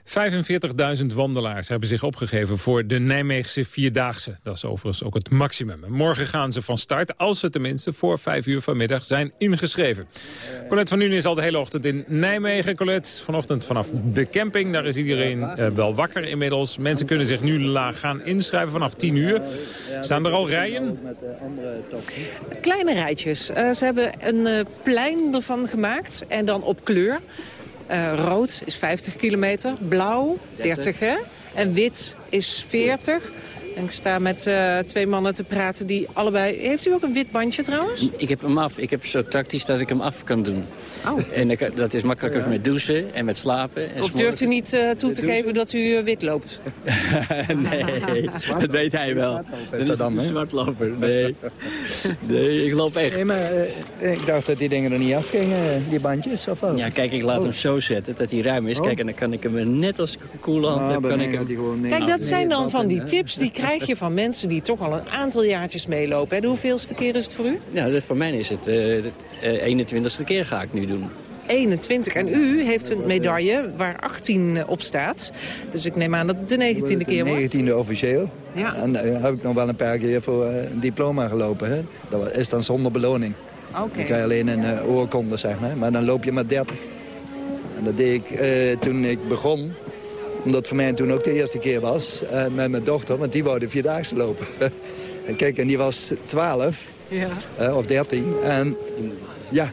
45.000 wandelaars hebben zich opgegeven voor de Nijmeegse Vierdaagse. Dat is overigens ook het maximum. Morgen gaan ze van start, als ze tenminste voor vijf uur vanmiddag zijn ingeschreven. Colette van Nuenen is al de hele ochtend in Nijmegen. Colette, vanochtend vanaf de camping. Daar is iedereen uh, wel wakker inmiddels. Mensen kunnen zich nu gaan inschrijven vanaf 10 uur. Staan er al rijen? Kleine rijtjes. Uh, ze hebben een uh, plein ervan gemaakt en dan op kleur. Uh, rood is 50 kilometer, blauw 30 hè? en wit is 40. En ik sta met uh, twee mannen te praten die allebei... Heeft u ook een wit bandje trouwens? Ik heb hem af. Ik heb zo tactisch dat ik hem af kan doen. Oh. En ik, dat is makkelijker ja. met douchen en met slapen. En of durft u niet uh, toe te geven dat u wit loopt? <laughs> nee, dat weet hij wel. Is dat dan, een zwartloper. Nee. <laughs> nee, ik loop echt. Nee, maar uh, ik dacht dat die dingen er niet afgingen, die bandjes, of wel? Ja, kijk, ik laat oh. hem zo zetten dat hij ruim is. Oh. Kijk, en dan kan ik hem net als ik een koele hand heb, kan ik hem... Kijk, dat zijn dan van die tips die krijg je van mensen die toch al een aantal jaartjes meelopen. Hè? De hoeveelste keer is het voor u? Nou, dat, voor mij is het uh, de 21ste keer ga ik nu doen. 21. En u heeft een medaille waar 18 op staat. Dus ik neem aan dat het de 19e keer wordt. De 19e officieel. Ja. En daar uh, heb ik nog wel een paar keer voor uh, een diploma gelopen. Hè? Dat is dan zonder beloning. Oké. Okay. Dan krijg je alleen een uh, oorkonde, zeg maar. Maar dan loop je maar 30. En dat deed ik toen ik begon omdat het voor mij toen ook de eerste keer was. Uh, met mijn dochter, want die wou de Vierdaagse lopen. <laughs> en kijk, en die was 12 ja. uh, of 13. En ja,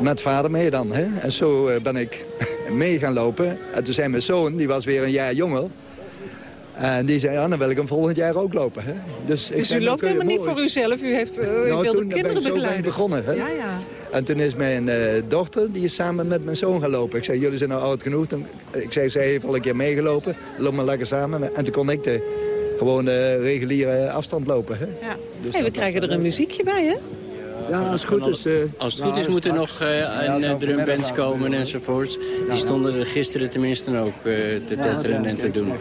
met vader mee dan. Hè? En zo uh, ben ik <laughs> mee gaan lopen. En toen zei mijn zoon, die was weer een jaar jonger. En die zei, ja, dan wil ik hem volgend jaar ook lopen. Hè? Dus, dus u loopt helemaal niet voor uzelf? U, heeft, uh, u nou, wilde toen kinderen ben ik begeleiden? begonnen. Hè? Ja, ja. En toen is mijn uh, dochter, die is samen met mijn zoon gaan lopen. Ik zei, jullie zijn nou oud genoeg. Toen, ik zei, zij heeft al een keer meegelopen. Loop maar lekker samen. En toen kon ik de gewoon de reguliere afstand lopen. Hè? Ja. Dus hey, we krijgen er een muziekje bij, hè? Ja, als het goed is... Uh, als het goed is moeten er nog uh, ja, een drumbands komen enzovoorts. Die stonden er gisteren tenminste ook uh, te tetteren en te doen.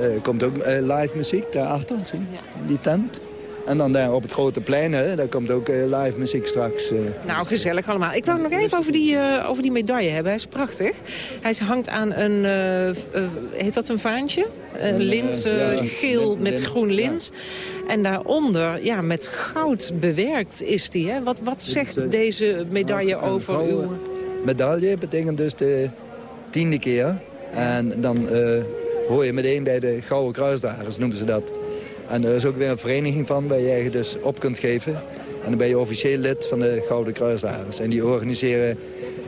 Er komt ook live muziek daarachter, zie je? In die tent. En dan daar op het grote plein, hè, daar komt ook uh, live muziek straks. Uh. Nou, gezellig allemaal. Ik wou nog even over die, uh, over die medaille hebben. Hij is prachtig. Hij hangt aan een, heet dat een vaantje? Een lint, ja, geel met groen lint. Ja. En daaronder, ja, met goud bewerkt is die. Hè? Wat, wat zegt de, deze medaille over uw... Medaille betekent dus de tiende keer. En dan hoor je meteen bij de Gouden Kruisdragers, noemen ze dat. En er is ook weer een vereniging van waar je je dus op kunt geven. En dan ben je officieel lid van de Gouden Kruisdragers. En die organiseren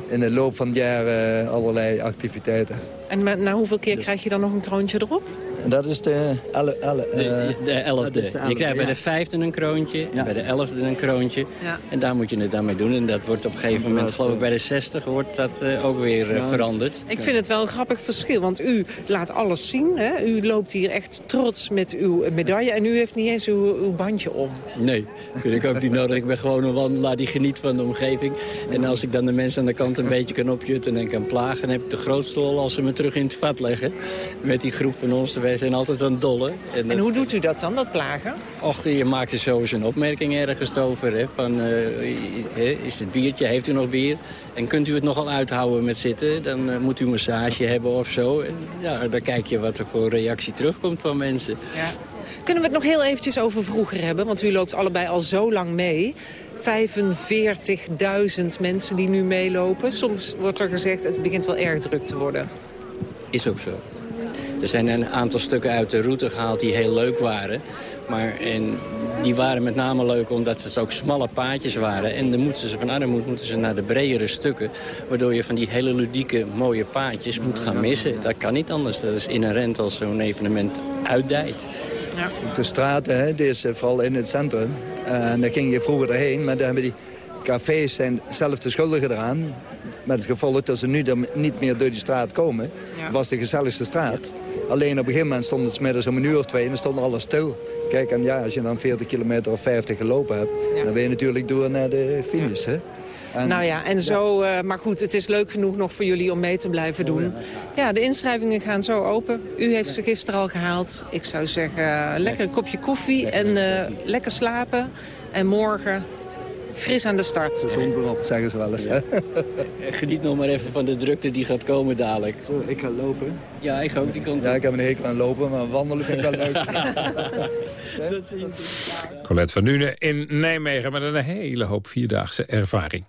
in de loop van het jaar uh, allerlei activiteiten. En na hoeveel keer krijg je dan nog een kroontje erop? Dat is de, elle, elle, uh, de, de elfde. De elfde. Je krijgt bij de vijfde een kroontje, ja. bij de elfde een kroontje. Ja. En daar moet je het dan mee doen. En dat wordt op een gegeven moment, geloof ik bij de zestig, wordt dat uh, ook weer uh, ja. veranderd. Ik vind het wel een grappig verschil, want u laat alles zien. Hè? U loopt hier echt trots met uw medaille en u heeft niet eens uw, uw bandje om. Nee, vind ik ook niet nodig. Ik ben gewoon een wandelaar die geniet van de omgeving. En als ik dan de mensen aan de kant een beetje kan opjutten en kan plagen... heb ik de grootste lol als ze me terug in het vat leggen. Met die groep van ons, wij zijn altijd aan het dolle. En, en hoe doet u dat dan, dat plagen? Och, je maakt er sowieso een opmerking ergens over. Hè, van, uh, is het biertje, heeft u nog bier? En kunt u het nogal uithouden met zitten? Dan uh, moet u een massage hebben of zo. En, ja, dan kijk je wat er voor reactie terugkomt van mensen. Ja. Kunnen we het nog heel eventjes over vroeger hebben? Want u loopt allebei al zo lang mee. 45.000 mensen die nu meelopen. Soms wordt er gezegd, het begint wel erg druk te worden. Is ook zo. Er zijn een aantal stukken uit de route gehaald die heel leuk waren. Maar en Die waren met name leuk omdat het ook smalle paadjes waren. En dan moeten ze van Arnhem moeten ze naar de bredere stukken. Waardoor je van die hele ludieke mooie paadjes moet gaan missen. Dat kan niet anders. Dat is inherent als zo'n evenement uitdijt. Ja. De straten, hè, die is vooral in het centrum. En daar ging je vroeger erheen, maar daar hebben die cafés zijn zelf de schulden gedaan. Met het gevolg dat ze nu dan niet meer door die straat komen. Ja. was de gezelligste straat. Alleen op een gegeven moment stond het middags om een uur of twee en dan stond alles stil. Kijk, en ja, als je dan 40 kilometer of 50 gelopen hebt, dan ben je natuurlijk door naar de finish, hè. En, nou ja, en zo, uh, maar goed, het is leuk genoeg nog voor jullie om mee te blijven doen. Ja, de inschrijvingen gaan zo open. U heeft ze gisteren al gehaald. Ik zou zeggen, lekker een kopje koffie en uh, lekker slapen. En morgen fris aan de start. Zon erop, zeggen ze wel eens. Ja. Geniet nog maar even van de drukte die gaat komen dadelijk. Zo, ik ga lopen. Ja, ik ook. Die komt ja, ik heb een hekel aan lopen, maar wandelen vind ik wel leuk. <laughs> Colette van Nuenen in Nijmegen met een hele hoop vierdaagse ervaring.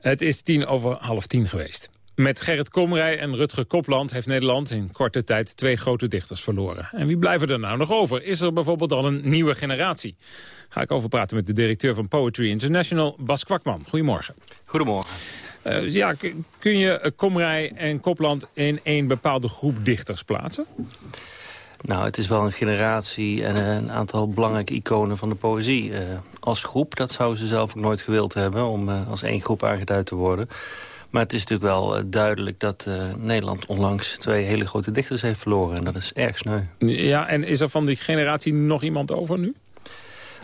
Het is tien over half tien geweest. Met Gerrit Komrij en Rutger Kopland heeft Nederland in korte tijd twee grote dichters verloren. En wie blijven er nou nog over? Is er bijvoorbeeld al een nieuwe generatie? Ga ik over praten met de directeur van Poetry International, Bas Kwakman. Goedemorgen. Goedemorgen. Uh, ja, kun je Komrij en Kopland in één bepaalde groep dichters plaatsen? Nou, het is wel een generatie en een aantal belangrijke iconen van de poëzie. Uh, als groep, dat zouden ze zelf ook nooit gewild hebben... om uh, als één groep aangeduid te worden. Maar het is natuurlijk wel uh, duidelijk dat Nederland onlangs... twee hele grote dichters heeft verloren. En dat is erg sneu. Ja, en is er van die generatie nog iemand over nu?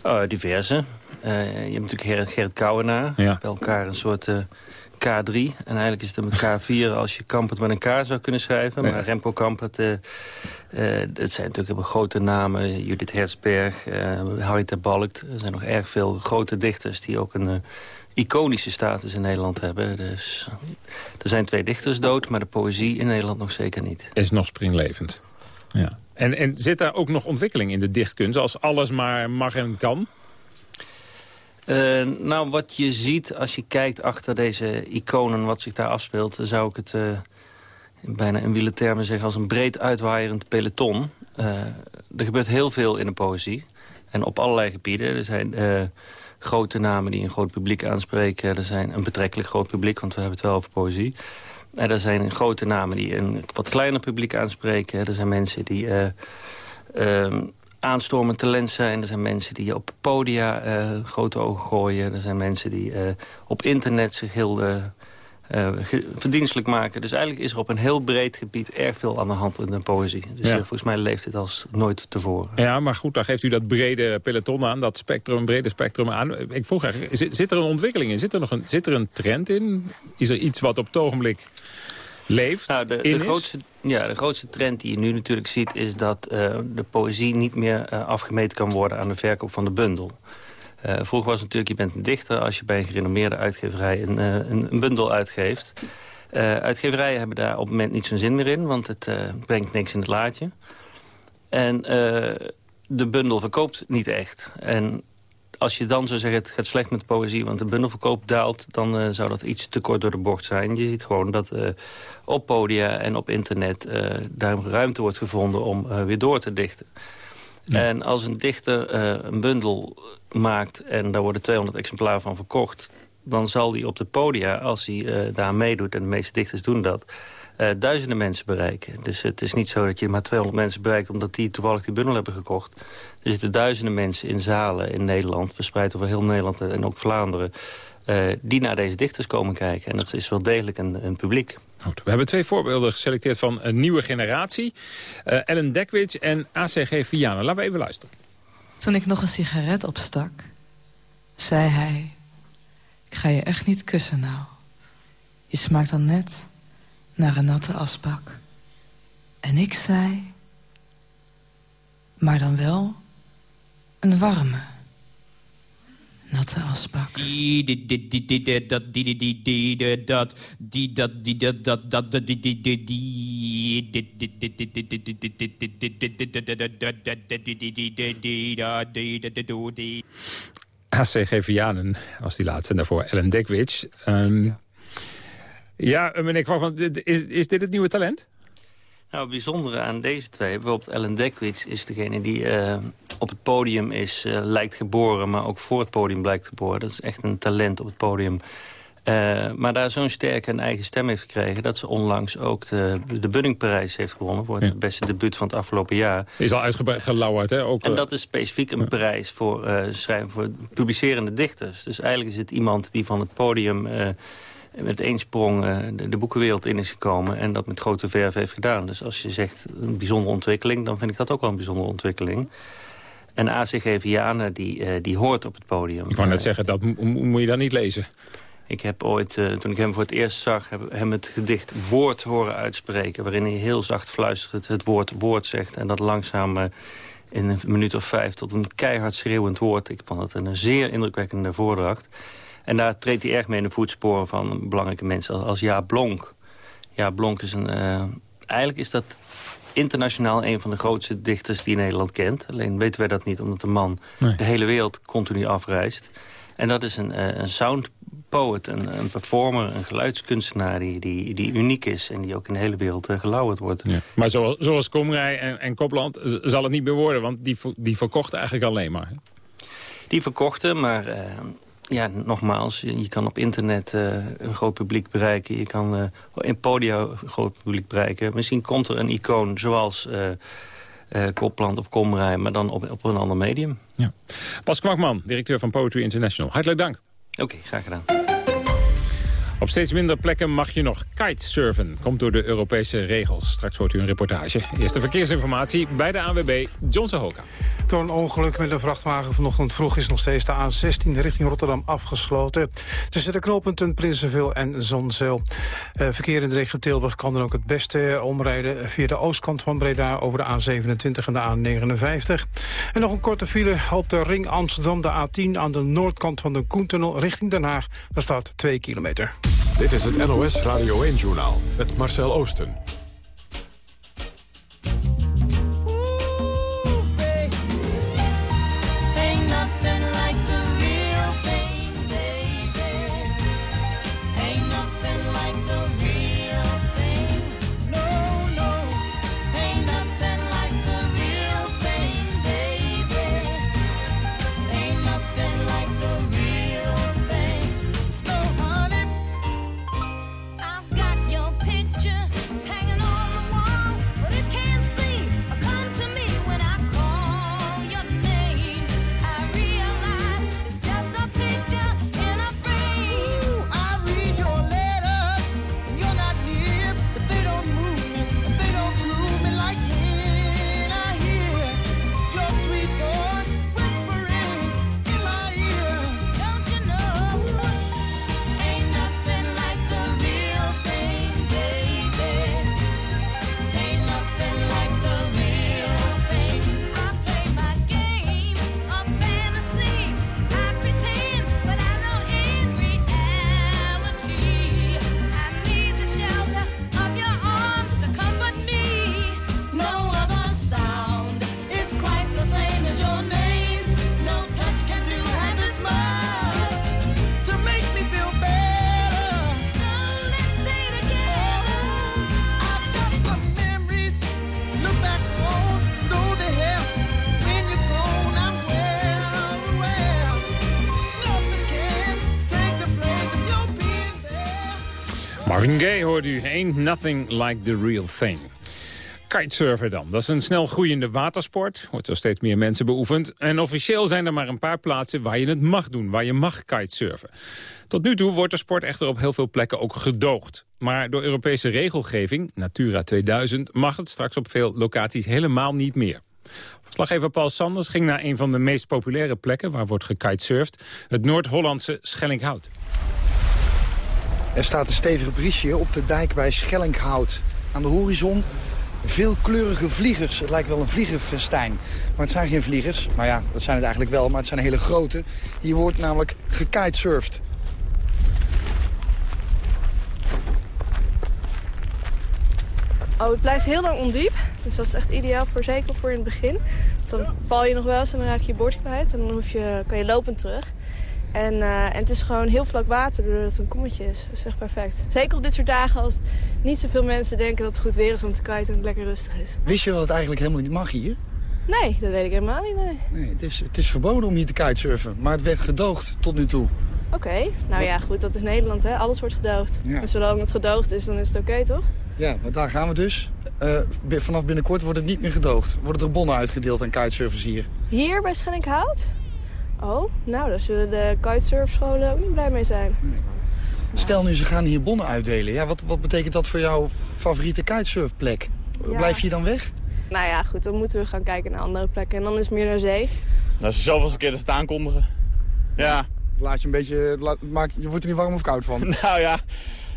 Oh, diverse. je hebt natuurlijk Gerrit, Gerrit Kouwenaar. Ja. Bij elkaar een soort K3. En eigenlijk is het een K4 als je Kampert met een K zou kunnen schrijven. Maar Rempo Kampert, uh, uh, het zijn natuurlijk grote namen. Judith Herzberg, uh, Harry ter Balkt. Er zijn nog erg veel grote dichters die ook een iconische status in Nederland hebben. Dus er zijn twee dichters dood, maar de poëzie in Nederland nog zeker niet. Is nog springlevend. Ja. En, en zit daar ook nog ontwikkeling in de dichtkunst? Als alles maar mag en kan? Uh, nou, wat je ziet als je kijkt achter deze iconen... wat zich daar afspeelt, zou ik het uh, bijna in wielertermen zeggen... als een breed uitwaaierend peloton. Uh, er gebeurt heel veel in de poëzie. En op allerlei gebieden. Er zijn grote namen die een groot publiek aanspreken. Er zijn een betrekkelijk groot publiek, want we hebben het wel over poëzie. En er zijn grote namen die een wat kleiner publiek aanspreken. Er zijn mensen die... Uh, aanstormend talent zijn. Er zijn mensen die op podia uh, grote ogen gooien. Er zijn mensen die uh, op internet zich heel uh, verdienstelijk maken. Dus eigenlijk is er op een heel breed gebied erg veel aan de hand in de poëzie. Dus volgens mij leeft het als nooit tevoren. Ja, maar goed, dan geeft u dat brede peloton aan, dat spectrum, brede spectrum aan. Ik vroeg eigenlijk, zit, zit er een ontwikkeling in? Zit er nog een, zit er een trend in? Is er iets wat op het ogenblik leeft, nou, de, de grootste, ja, de grootste trend die je nu natuurlijk ziet... is dat uh, de poëzie niet meer uh, afgemeten kan worden aan de verkoop van de bundel. Uh, vroeger was het natuurlijk, je bent een dichter... als je bij een gerenommeerde uitgeverij een, een, een bundel uitgeeft. uitgeverijen hebben daar op het moment niet zo'n zin meer in... want het brengt niks in het laadje. En de bundel verkoopt niet echt. En als je dan zou zeggen, het gaat slecht met poëzie... want de bundelverkoop daalt, dan zou dat iets te kort door de bocht zijn. Je ziet gewoon dat op podia en op internet... Uh, daar ruimte wordt gevonden om weer door te dichten. En als een dichter een bundel maakt en daar worden 200 exemplaren van verkocht... dan zal hij op de podia, als hij daar meedoet... en de meeste dichters doen dat uh, duizenden mensen bereiken. Dus het is niet zo dat je maar 200 mensen bereikt... omdat die toevallig die bundel hebben gekocht. Er zitten duizenden mensen in zalen in Nederland... verspreid over heel Nederland en ook Vlaanderen... Uh, die naar deze dichters komen kijken. En dat is wel degelijk een, een publiek. We hebben twee voorbeelden geselecteerd van een nieuwe generatie. Uh, Ellen Dekwits en ACG Vianen. Laten we even luisteren. Toen ik nog een sigaret opstak, zei hij... Ik ga je echt niet kussen nou. Je smaakt dan net naar een natte asbak. En ik zei... Maar dan wel een warme natte asbak. ACG Vianen was die laatste en daarvoor Ellen Dekwits. Um, ja, eh, meneer Kwak, is, is dit het nieuwe talent? Nou, het bijzondere aan deze twee, bijvoorbeeld Ellen Dekwits... is degene die uh, op het podium is, lijkt geboren, maar ook voor het podium blijkt geboren. Dat is echt een talent op het podium. Uh, maar daar zo'n sterke en eigen stem heeft gekregen... dat ze onlangs ook de, de Buddingprijs heeft gewonnen... voor het beste debuut van het afgelopen jaar. Is al uitgebreid gelauwerd, hè? Ook, en dat is specifiek een prijs voor, schrijven, voor publicerende dichters. Dus eigenlijk is het iemand die van het podium... Met één sprong de, de, boekenwereld in is gekomen... en dat met grote verf heeft gedaan. Dus als je zegt een bijzondere ontwikkeling... dan vind ik dat ook wel een bijzondere ontwikkeling. En A.C.G. Vianen, die, die hoort op het podium. Ik wou net zeggen, dat moet je dan niet lezen. Ik heb ooit, uh, toen ik hem voor het eerst zag, heb, hem het gedicht Woord horen uitspreken. Waarin hij heel zacht fluisterend het woord woord zegt. En dat langzaam uh, in een minuut of vijf tot een keihard schreeuwend woord. Ik vond het een zeer indrukwekkende voordracht. En daar treedt hij erg mee in de voetsporen van belangrijke mensen als, als Ja Blonk. Ja Blonk is een... Uh, eigenlijk is dat internationaal een van de grootste dichters die Nederland kent. Alleen weten wij dat niet, omdat de man nee. de hele wereld continu afreist. En dat is een, een sound poet, een, een performer, een geluidskunstenaar die, die, die, uniek is... en die ook in de hele wereld uh, gelauwerd wordt. Ja. Maar zoals, zoals Komrij en, en Kopland zal het niet meer worden... want die, die verkochten eigenlijk alleen maar. Die verkochten, maar... Uh, ja, nogmaals, je, kan op internet uh, een groot publiek bereiken. Je kan uh, in podia een groot publiek bereiken. Misschien komt er een icoon zoals uh, Kopland of Komrij... maar dan op, op een ander medium. Ja. Pas Kwakman, directeur van Poetry International. Hartelijk dank. Oké, graag gedaan. Op steeds minder plekken mag je nog kitesurfen. Komt door de Europese regels. Straks hoort u een reportage. Eerste verkeersinformatie bij de ANWB, John Sahoka. Door een ongeluk met een vrachtwagen vanochtend vroeg is nog steeds de A16 richting Rotterdam afgesloten. Tussen de knooppunten Prinsenveel en Zonzeel. Uh, verkeer in de regio Tilburg kan dan ook het beste omrijden via de oostkant van Breda over de A27 en de A59. En nog een korte file op de ring Amsterdam, de A10 aan de noordkant van de Koentunnel richting Den Haag. Daar staat 2 kilometer. Dit is het NOS Radio 1-journaal met Marcel Oosten. Ain't nothing like the real thing. Kitesurfen dan. Dat is een snel groeiende watersport. Wordt door steeds meer mensen beoefend. En officieel zijn er maar een paar plaatsen waar je het mag doen. Waar je mag kitesurfen. Tot nu toe wordt de sport echter op heel veel plekken ook gedoogd. Maar door Europese regelgeving, Natura 2000... mag het straks op veel locaties helemaal niet meer. Verslaggever Paul Sanders ging naar een van de meest populaire plekken... waar wordt gekitesurfd, het Noord-Hollandse Schellinghout. Er staat een stevige briesje op de dijk bij Schellinghout. Aan de horizon veelkleurige vliegers. Het lijkt wel een vliegenfestijn. Maar het zijn geen vliegers. Nou ja, dat zijn het eigenlijk wel, maar het zijn hele grote. Hier wordt namelijk gekitesurfd. Oh, het blijft heel lang ondiep. Dus dat is echt ideaal voor zeker voor in het begin. Dan val je nog wel eens en dan raak je je borst kwijt. En dan hoef je, kan je lopend terug. En, uh, en het is gewoon heel vlak water doordat het een kommetje is. Dat is echt perfect. Zeker op dit soort dagen als niet zoveel mensen denken dat het goed weer is om te kiten en het lekker rustig is. Wist je dat het eigenlijk helemaal niet mag hier? Nee, dat weet ik helemaal niet, nee. nee het, is, het is verboden om hier te kitesurfen, maar het werd gedoogd tot nu toe. Oké, nou ja, goed, dat is Nederland, hè. Alles wordt gedoogd. Ja. En zolang het gedoogd is, dan is het oké, toch? Ja, maar daar gaan we dus. Eh, vanaf binnenkort wordt het niet meer gedoogd. Worden er bonnen uitgedeeld aan kitesurfers hier. Hier bij Schellinghout? Oh, nou, daar zullen de kitesurfscholen ook niet blij mee zijn. Stel nu, ze gaan hier bonnen uitdelen. Ja, wat, wat betekent dat voor jouw favoriete kitesurfplek? Ja. Blijf je hier dan weg? Nou ja, goed, dan moeten we gaan kijken naar andere plekken. En dan is het meer naar zee. Nou, ze zelf eens een keer dat staan aankondigen. Ja. Laat je een beetje... Laat, maak, je wordt er niet warm of koud van. <laughs> Nou ja.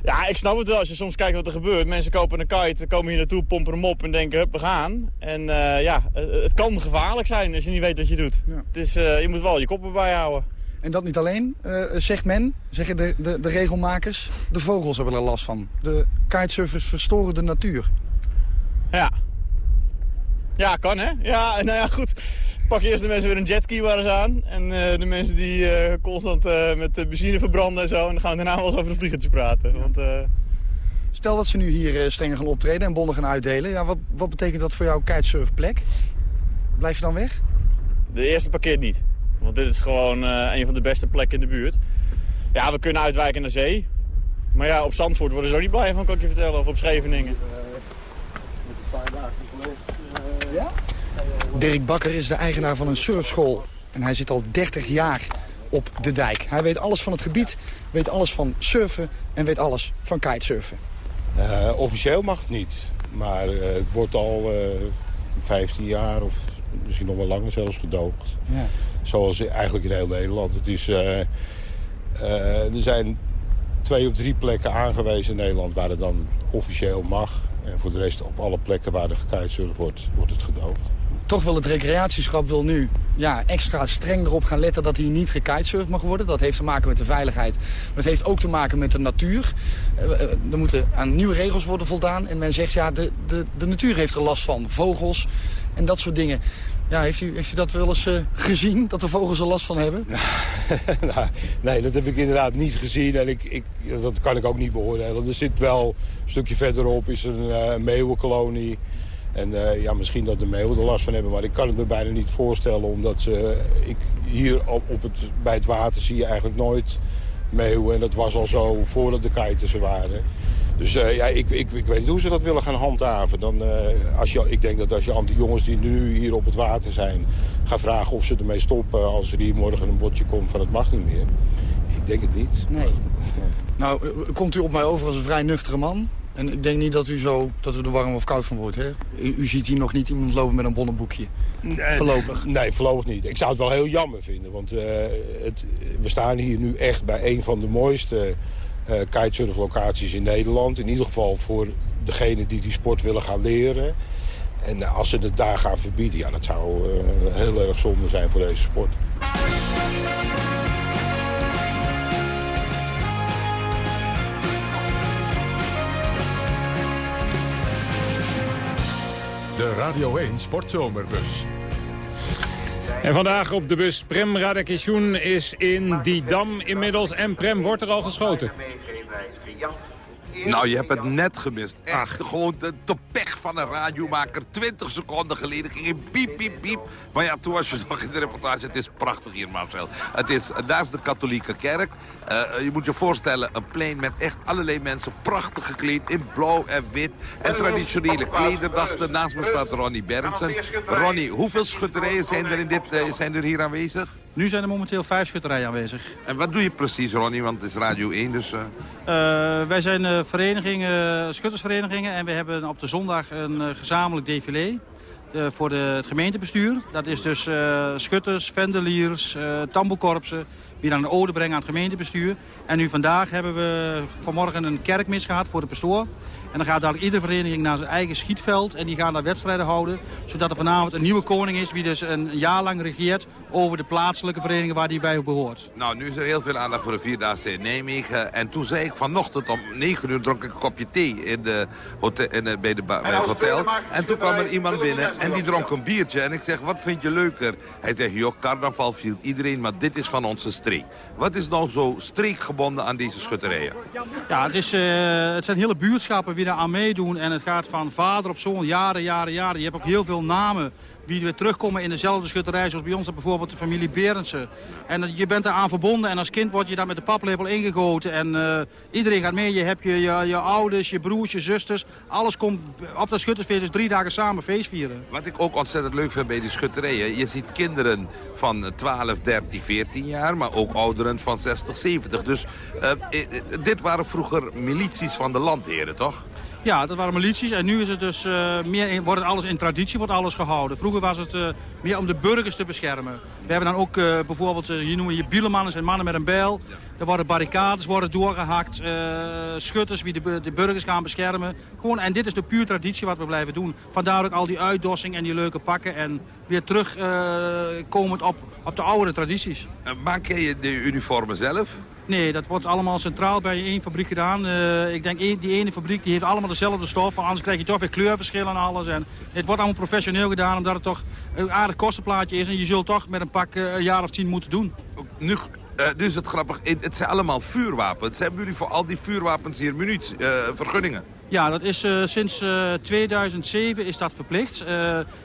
Ja, ik snap het wel. Als je soms kijkt wat er gebeurt. Mensen kopen een kite, komen hier naartoe, pompen hem op en denken, hup, we gaan. En eh, ja, eh, het kan gevaarlijk zijn als je niet weet wat je doet. Het is, eh, je moet wel je kop erbij houden. En dat niet alleen, zegt men, zeggen de, de, de regelmakers. De vogels hebben er last van. De kitesurfers verstoren de natuur. Ja. Ja, kan hè. Ja, <laughs> nou ja, goed. Pak eerst de mensen weer een jetski maar eens aan. En eh, de mensen die eh, constant eh, met benzine verbranden en zo. En dan gaan we daarna wel eens over de vliegertjes praten. Want, Stel dat ze nu hier strenger gaan optreden en bonnen gaan uitdelen. Ja, wat, wat betekent dat voor jouw kitesurfplek? Blijf je dan weg? De eerste parkeert niet. Want dit is gewoon een van de beste plekken in de buurt. Ja, we kunnen uitwijken naar zee. Maar ja, op Zandvoort worden ze ook niet blij van, kan ik je vertellen. Of op Scheveningen. Ja? Dirk Bakker is de eigenaar van een surfschool. En hij zit al 30 jaar op de dijk. Hij weet alles van het gebied, weet alles van surfen en weet alles van kitesurfen. Eh, officieel mag het niet. Maar eh, het wordt al eh 15 jaar of misschien nog wel langer zelfs gedoogd. Ja. Zoals eigenlijk in heel Nederland. Het is, er zijn twee of drie plekken aangewezen in Nederland waar het dan officieel mag. En voor de rest op alle plekken waar er gekitesurfd wordt, wordt het gedoogd. Toch wil het recreatieschap wil nu ja, extra streng erop gaan letten dat hier niet gekitesurfd mag worden. Dat heeft te maken met de veiligheid. Maar het heeft ook te maken met de natuur. Eh, eh, er moeten aan nieuwe regels worden voldaan. En men zegt, ja, de, de, de natuur heeft er last van. Vogels en dat soort dingen. Ja, heeft u, heeft u dat wel eens eh, gezien, dat de vogels er last van hebben? <laughs> Nou, nee, dat heb ik inderdaad niet gezien en ik, ik, dat kan ik ook niet beoordelen. Er zit wel een stukje verderop is een eh, meeuwenkolonie. En eh, ja, misschien dat de meeuwen er last van hebben, maar ik kan het me bijna niet voorstellen. Omdat ze, ik, hier op, op het, bij het water zie je eigenlijk nooit meeuwen. En dat was al zo voordat de kiters er waren. Dus eh, ja, ik, ik, ik weet niet hoe ze dat willen gaan handhaven. Dan, eh, als je, ik denk dat als je aan die jongens die nu hier op het water zijn... gaat vragen of ze ermee stoppen als er hier morgen een bordje komt van het mag niet meer. Ik denk het niet. Nee. Nou, eh, komt u op mij over als een vrij nuchtere man. En ik denk niet dat u, zo, dat u er warm of koud van wordt. Hè? U, ziet hier nog niet iemand lopen met een bonnenboekje. Nee, Voorlopig. Nee, voorlopig niet. Ik zou het wel heel jammer vinden. Want eh, het, we staan hier nu echt bij een van de mooiste eh kitesurflocaties in Nederland. In ieder geval voor degenen die die sport willen gaan leren. En eh, als ze het daar gaan verbieden, ja, dat zou heel erg zonde zijn voor deze sport. De Radio 1 Sportzomerbus. En vandaag op de bus Prem Radakishun is in Didam inmiddels. En Prem wordt er al geschoten. Nou, je hebt het net gemist. Echt gewoon de, de pech van een radiomaker. 20 seconden geleden ging het piep, piep, piep. Maar ja, toen was je <laughs> nog in de reportage. Het is prachtig hier, Marcel. Het is, daar is de katholieke kerk. Eh, je moet je voorstellen, een plein met echt allerlei mensen. Prachtig gekleed in blauw en wit. En traditionele klederdachten. Naast me staat Ronnie Berndsen. Ronnie, hoeveel schutterijen zijn er, in dit, eh, zijn er hier aanwezig? Nu zijn er momenteel vijf schutterijen aanwezig. En wat doe je precies, Ronnie? Want het is Radio 1, dus... eh, Eh, wij zijn eh, verenigingen, schuttersverenigingen en we hebben op de zondag een gezamenlijk défilé voor de, het gemeentebestuur. Dat is dus schutters, vendeliers, uh, tamboekorpsen die dan een ode brengen aan het gemeentebestuur. En nu vandaag hebben we vanmorgen een kerkmis gehad voor de pastoor. En dan gaat dadelijk iedere vereniging naar zijn eigen schietveld en die gaan daar wedstrijden houden. Zodat er vanavond een nieuwe koning is die dus een jaar lang regeert over de plaatselijke verenigingen waar die bij behoort. Nou, nu is er heel veel aandacht voor de Vierdaagse in Nijmegen. En toen zei ik vanochtend om 9 uur dronk ik een kopje thee in de hotel, in de, bij, de, bij het hotel. En toen kwam er iemand binnen en die dronk een biertje. En ik zeg, wat vind je leuker? Hij zegt, joh, carnaval viert iedereen, maar dit is van onze streek. Wat is nou zo streekgebonden aan deze schutterijen? Ja, het, is, eh, het zijn hele buurtschappen die daar aan meedoen. En het gaat van vader op zoon, jaren, jaren, jaren. Je hebt ook heel veel namen wie weer terugkomen in dezelfde schutterij... zoals bij ons bijvoorbeeld de familie Berendsen. En je bent eraan verbonden en als kind word je daar met de paplepel ingegoten. En uh, iedereen gaat mee. Je hebt je, je, je, ouders, je broers, je zusters. Alles komt op dat schuttersfeest, dus drie dagen samen feest vieren. Wat ik ook ontzettend leuk vind bij die schutterijen... je ziet kinderen van 12, 13, 14 jaar... maar ook ouderen van 60, 70. Dus uh, dit waren vroeger milities van de landheren, toch? Ja, dat waren milities. En nu is het dus uh, meer in, wordt alles in traditie wordt alles gehouden. Vroeger was het uh, meer om de burgers te beschermen. We hebben dan ook uh, bijvoorbeeld, hier noemen we hier bielemannen, zijn mannen met een bijl. Er worden barricades worden doorgehakt, schutters die de, de, burgers gaan beschermen. Gewoon, en dit is de puur traditie wat we blijven doen. Vandaar ook al die uitdossing en die leuke pakken. En weer terugkomend op, op de oude tradities. Maak je de uniformen zelf? Nee, dat wordt allemaal centraal bij één fabriek gedaan. Uh, ik denk die ene fabriek die heeft allemaal dezelfde stof. Anders krijg je toch weer kleurverschillen en alles. En het wordt allemaal professioneel gedaan omdat het toch een aardig kostenplaatje is. En je zult toch met een pak uh, een jaar of tien moeten doen. Nu, uh, nu is het grappig, het zijn allemaal vuurwapens. Hebben jullie voor al die vuurwapens hier munitie, vergunningen? Ja, dat is sinds 2007 is dat verplicht.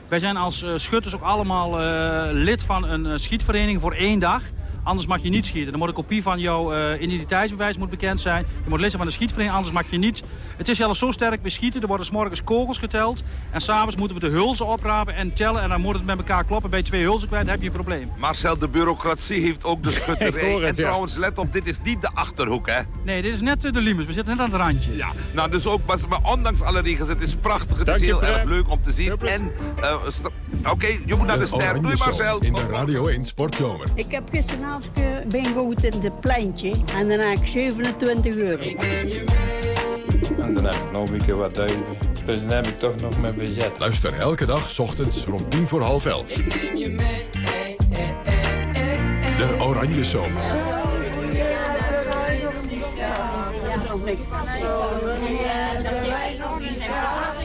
wij zijn als schutters ook allemaal lid van een schietvereniging voor één dag. Anders mag je niet schieten. Dan moet een kopie van jouw uh, identiteitsbewijs moet bekend zijn. Je moet lezen van de schietvereniging, anders mag je niet. Het is zelfs zo sterk, we schieten. Er worden s morgens kogels geteld. En s'avonds moeten we de hulzen oprapen en tellen. En dan moet het met elkaar kloppen. Bij twee hulzen kwijt heb je een probleem. Marcel, de bureaucratie heeft ook de <laughs> schutterij. en trouwens, let op, dit is niet de Achterhoek, hè? Nee, dit is net de limits. We zitten net aan het randje. Ja, nou dus ook, maar ondanks alle regels, het is prachtig. Het is heel erg leuk om te zien. En, uh, oké, okay, je moet naar de ster. Doei Marcel. In de Radio 1 Sportzomer. Ik heb gisteravond ben goed in het pleintje. En dan heb ik 27 euro. Ik neem je mee. En dan heb ik nog een keer wat duiven. Dus dan heb ik toch nog mijn bezet. Luister elke dag, s ochtends, rond tien voor half elf. Ik neem je mee. De Oranje Zoom.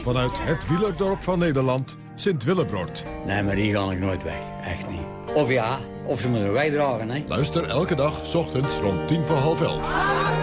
Vanuit het wielerdorp van Nederland, Sint-Willebroord. Nee, maar hier ga ik nooit weg. Echt niet. Of ja, of ze moeten wij dragen, hè? Luister elke dag, ochtends, rond tien voor half elf.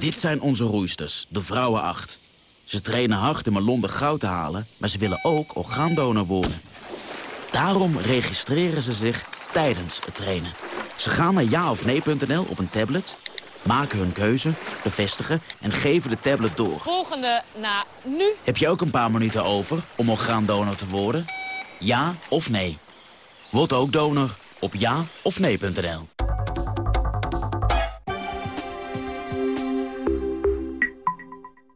Dit zijn onze roeisters, de Vrouwen 8. Ze trainen hard om een Londen goud te halen, maar ze willen ook orgaandonor worden. Daarom registreren ze zich tijdens het trainen. Ze gaan naar ja of nee.nl op een tablet, maken hun keuze, bevestigen en geven de tablet door. Volgende na nu. Heb je ook een paar minuten over om orgaandonor te worden? Ja of nee? Word ook donor op ja of nee.nl.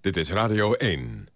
Dit is Radio 1.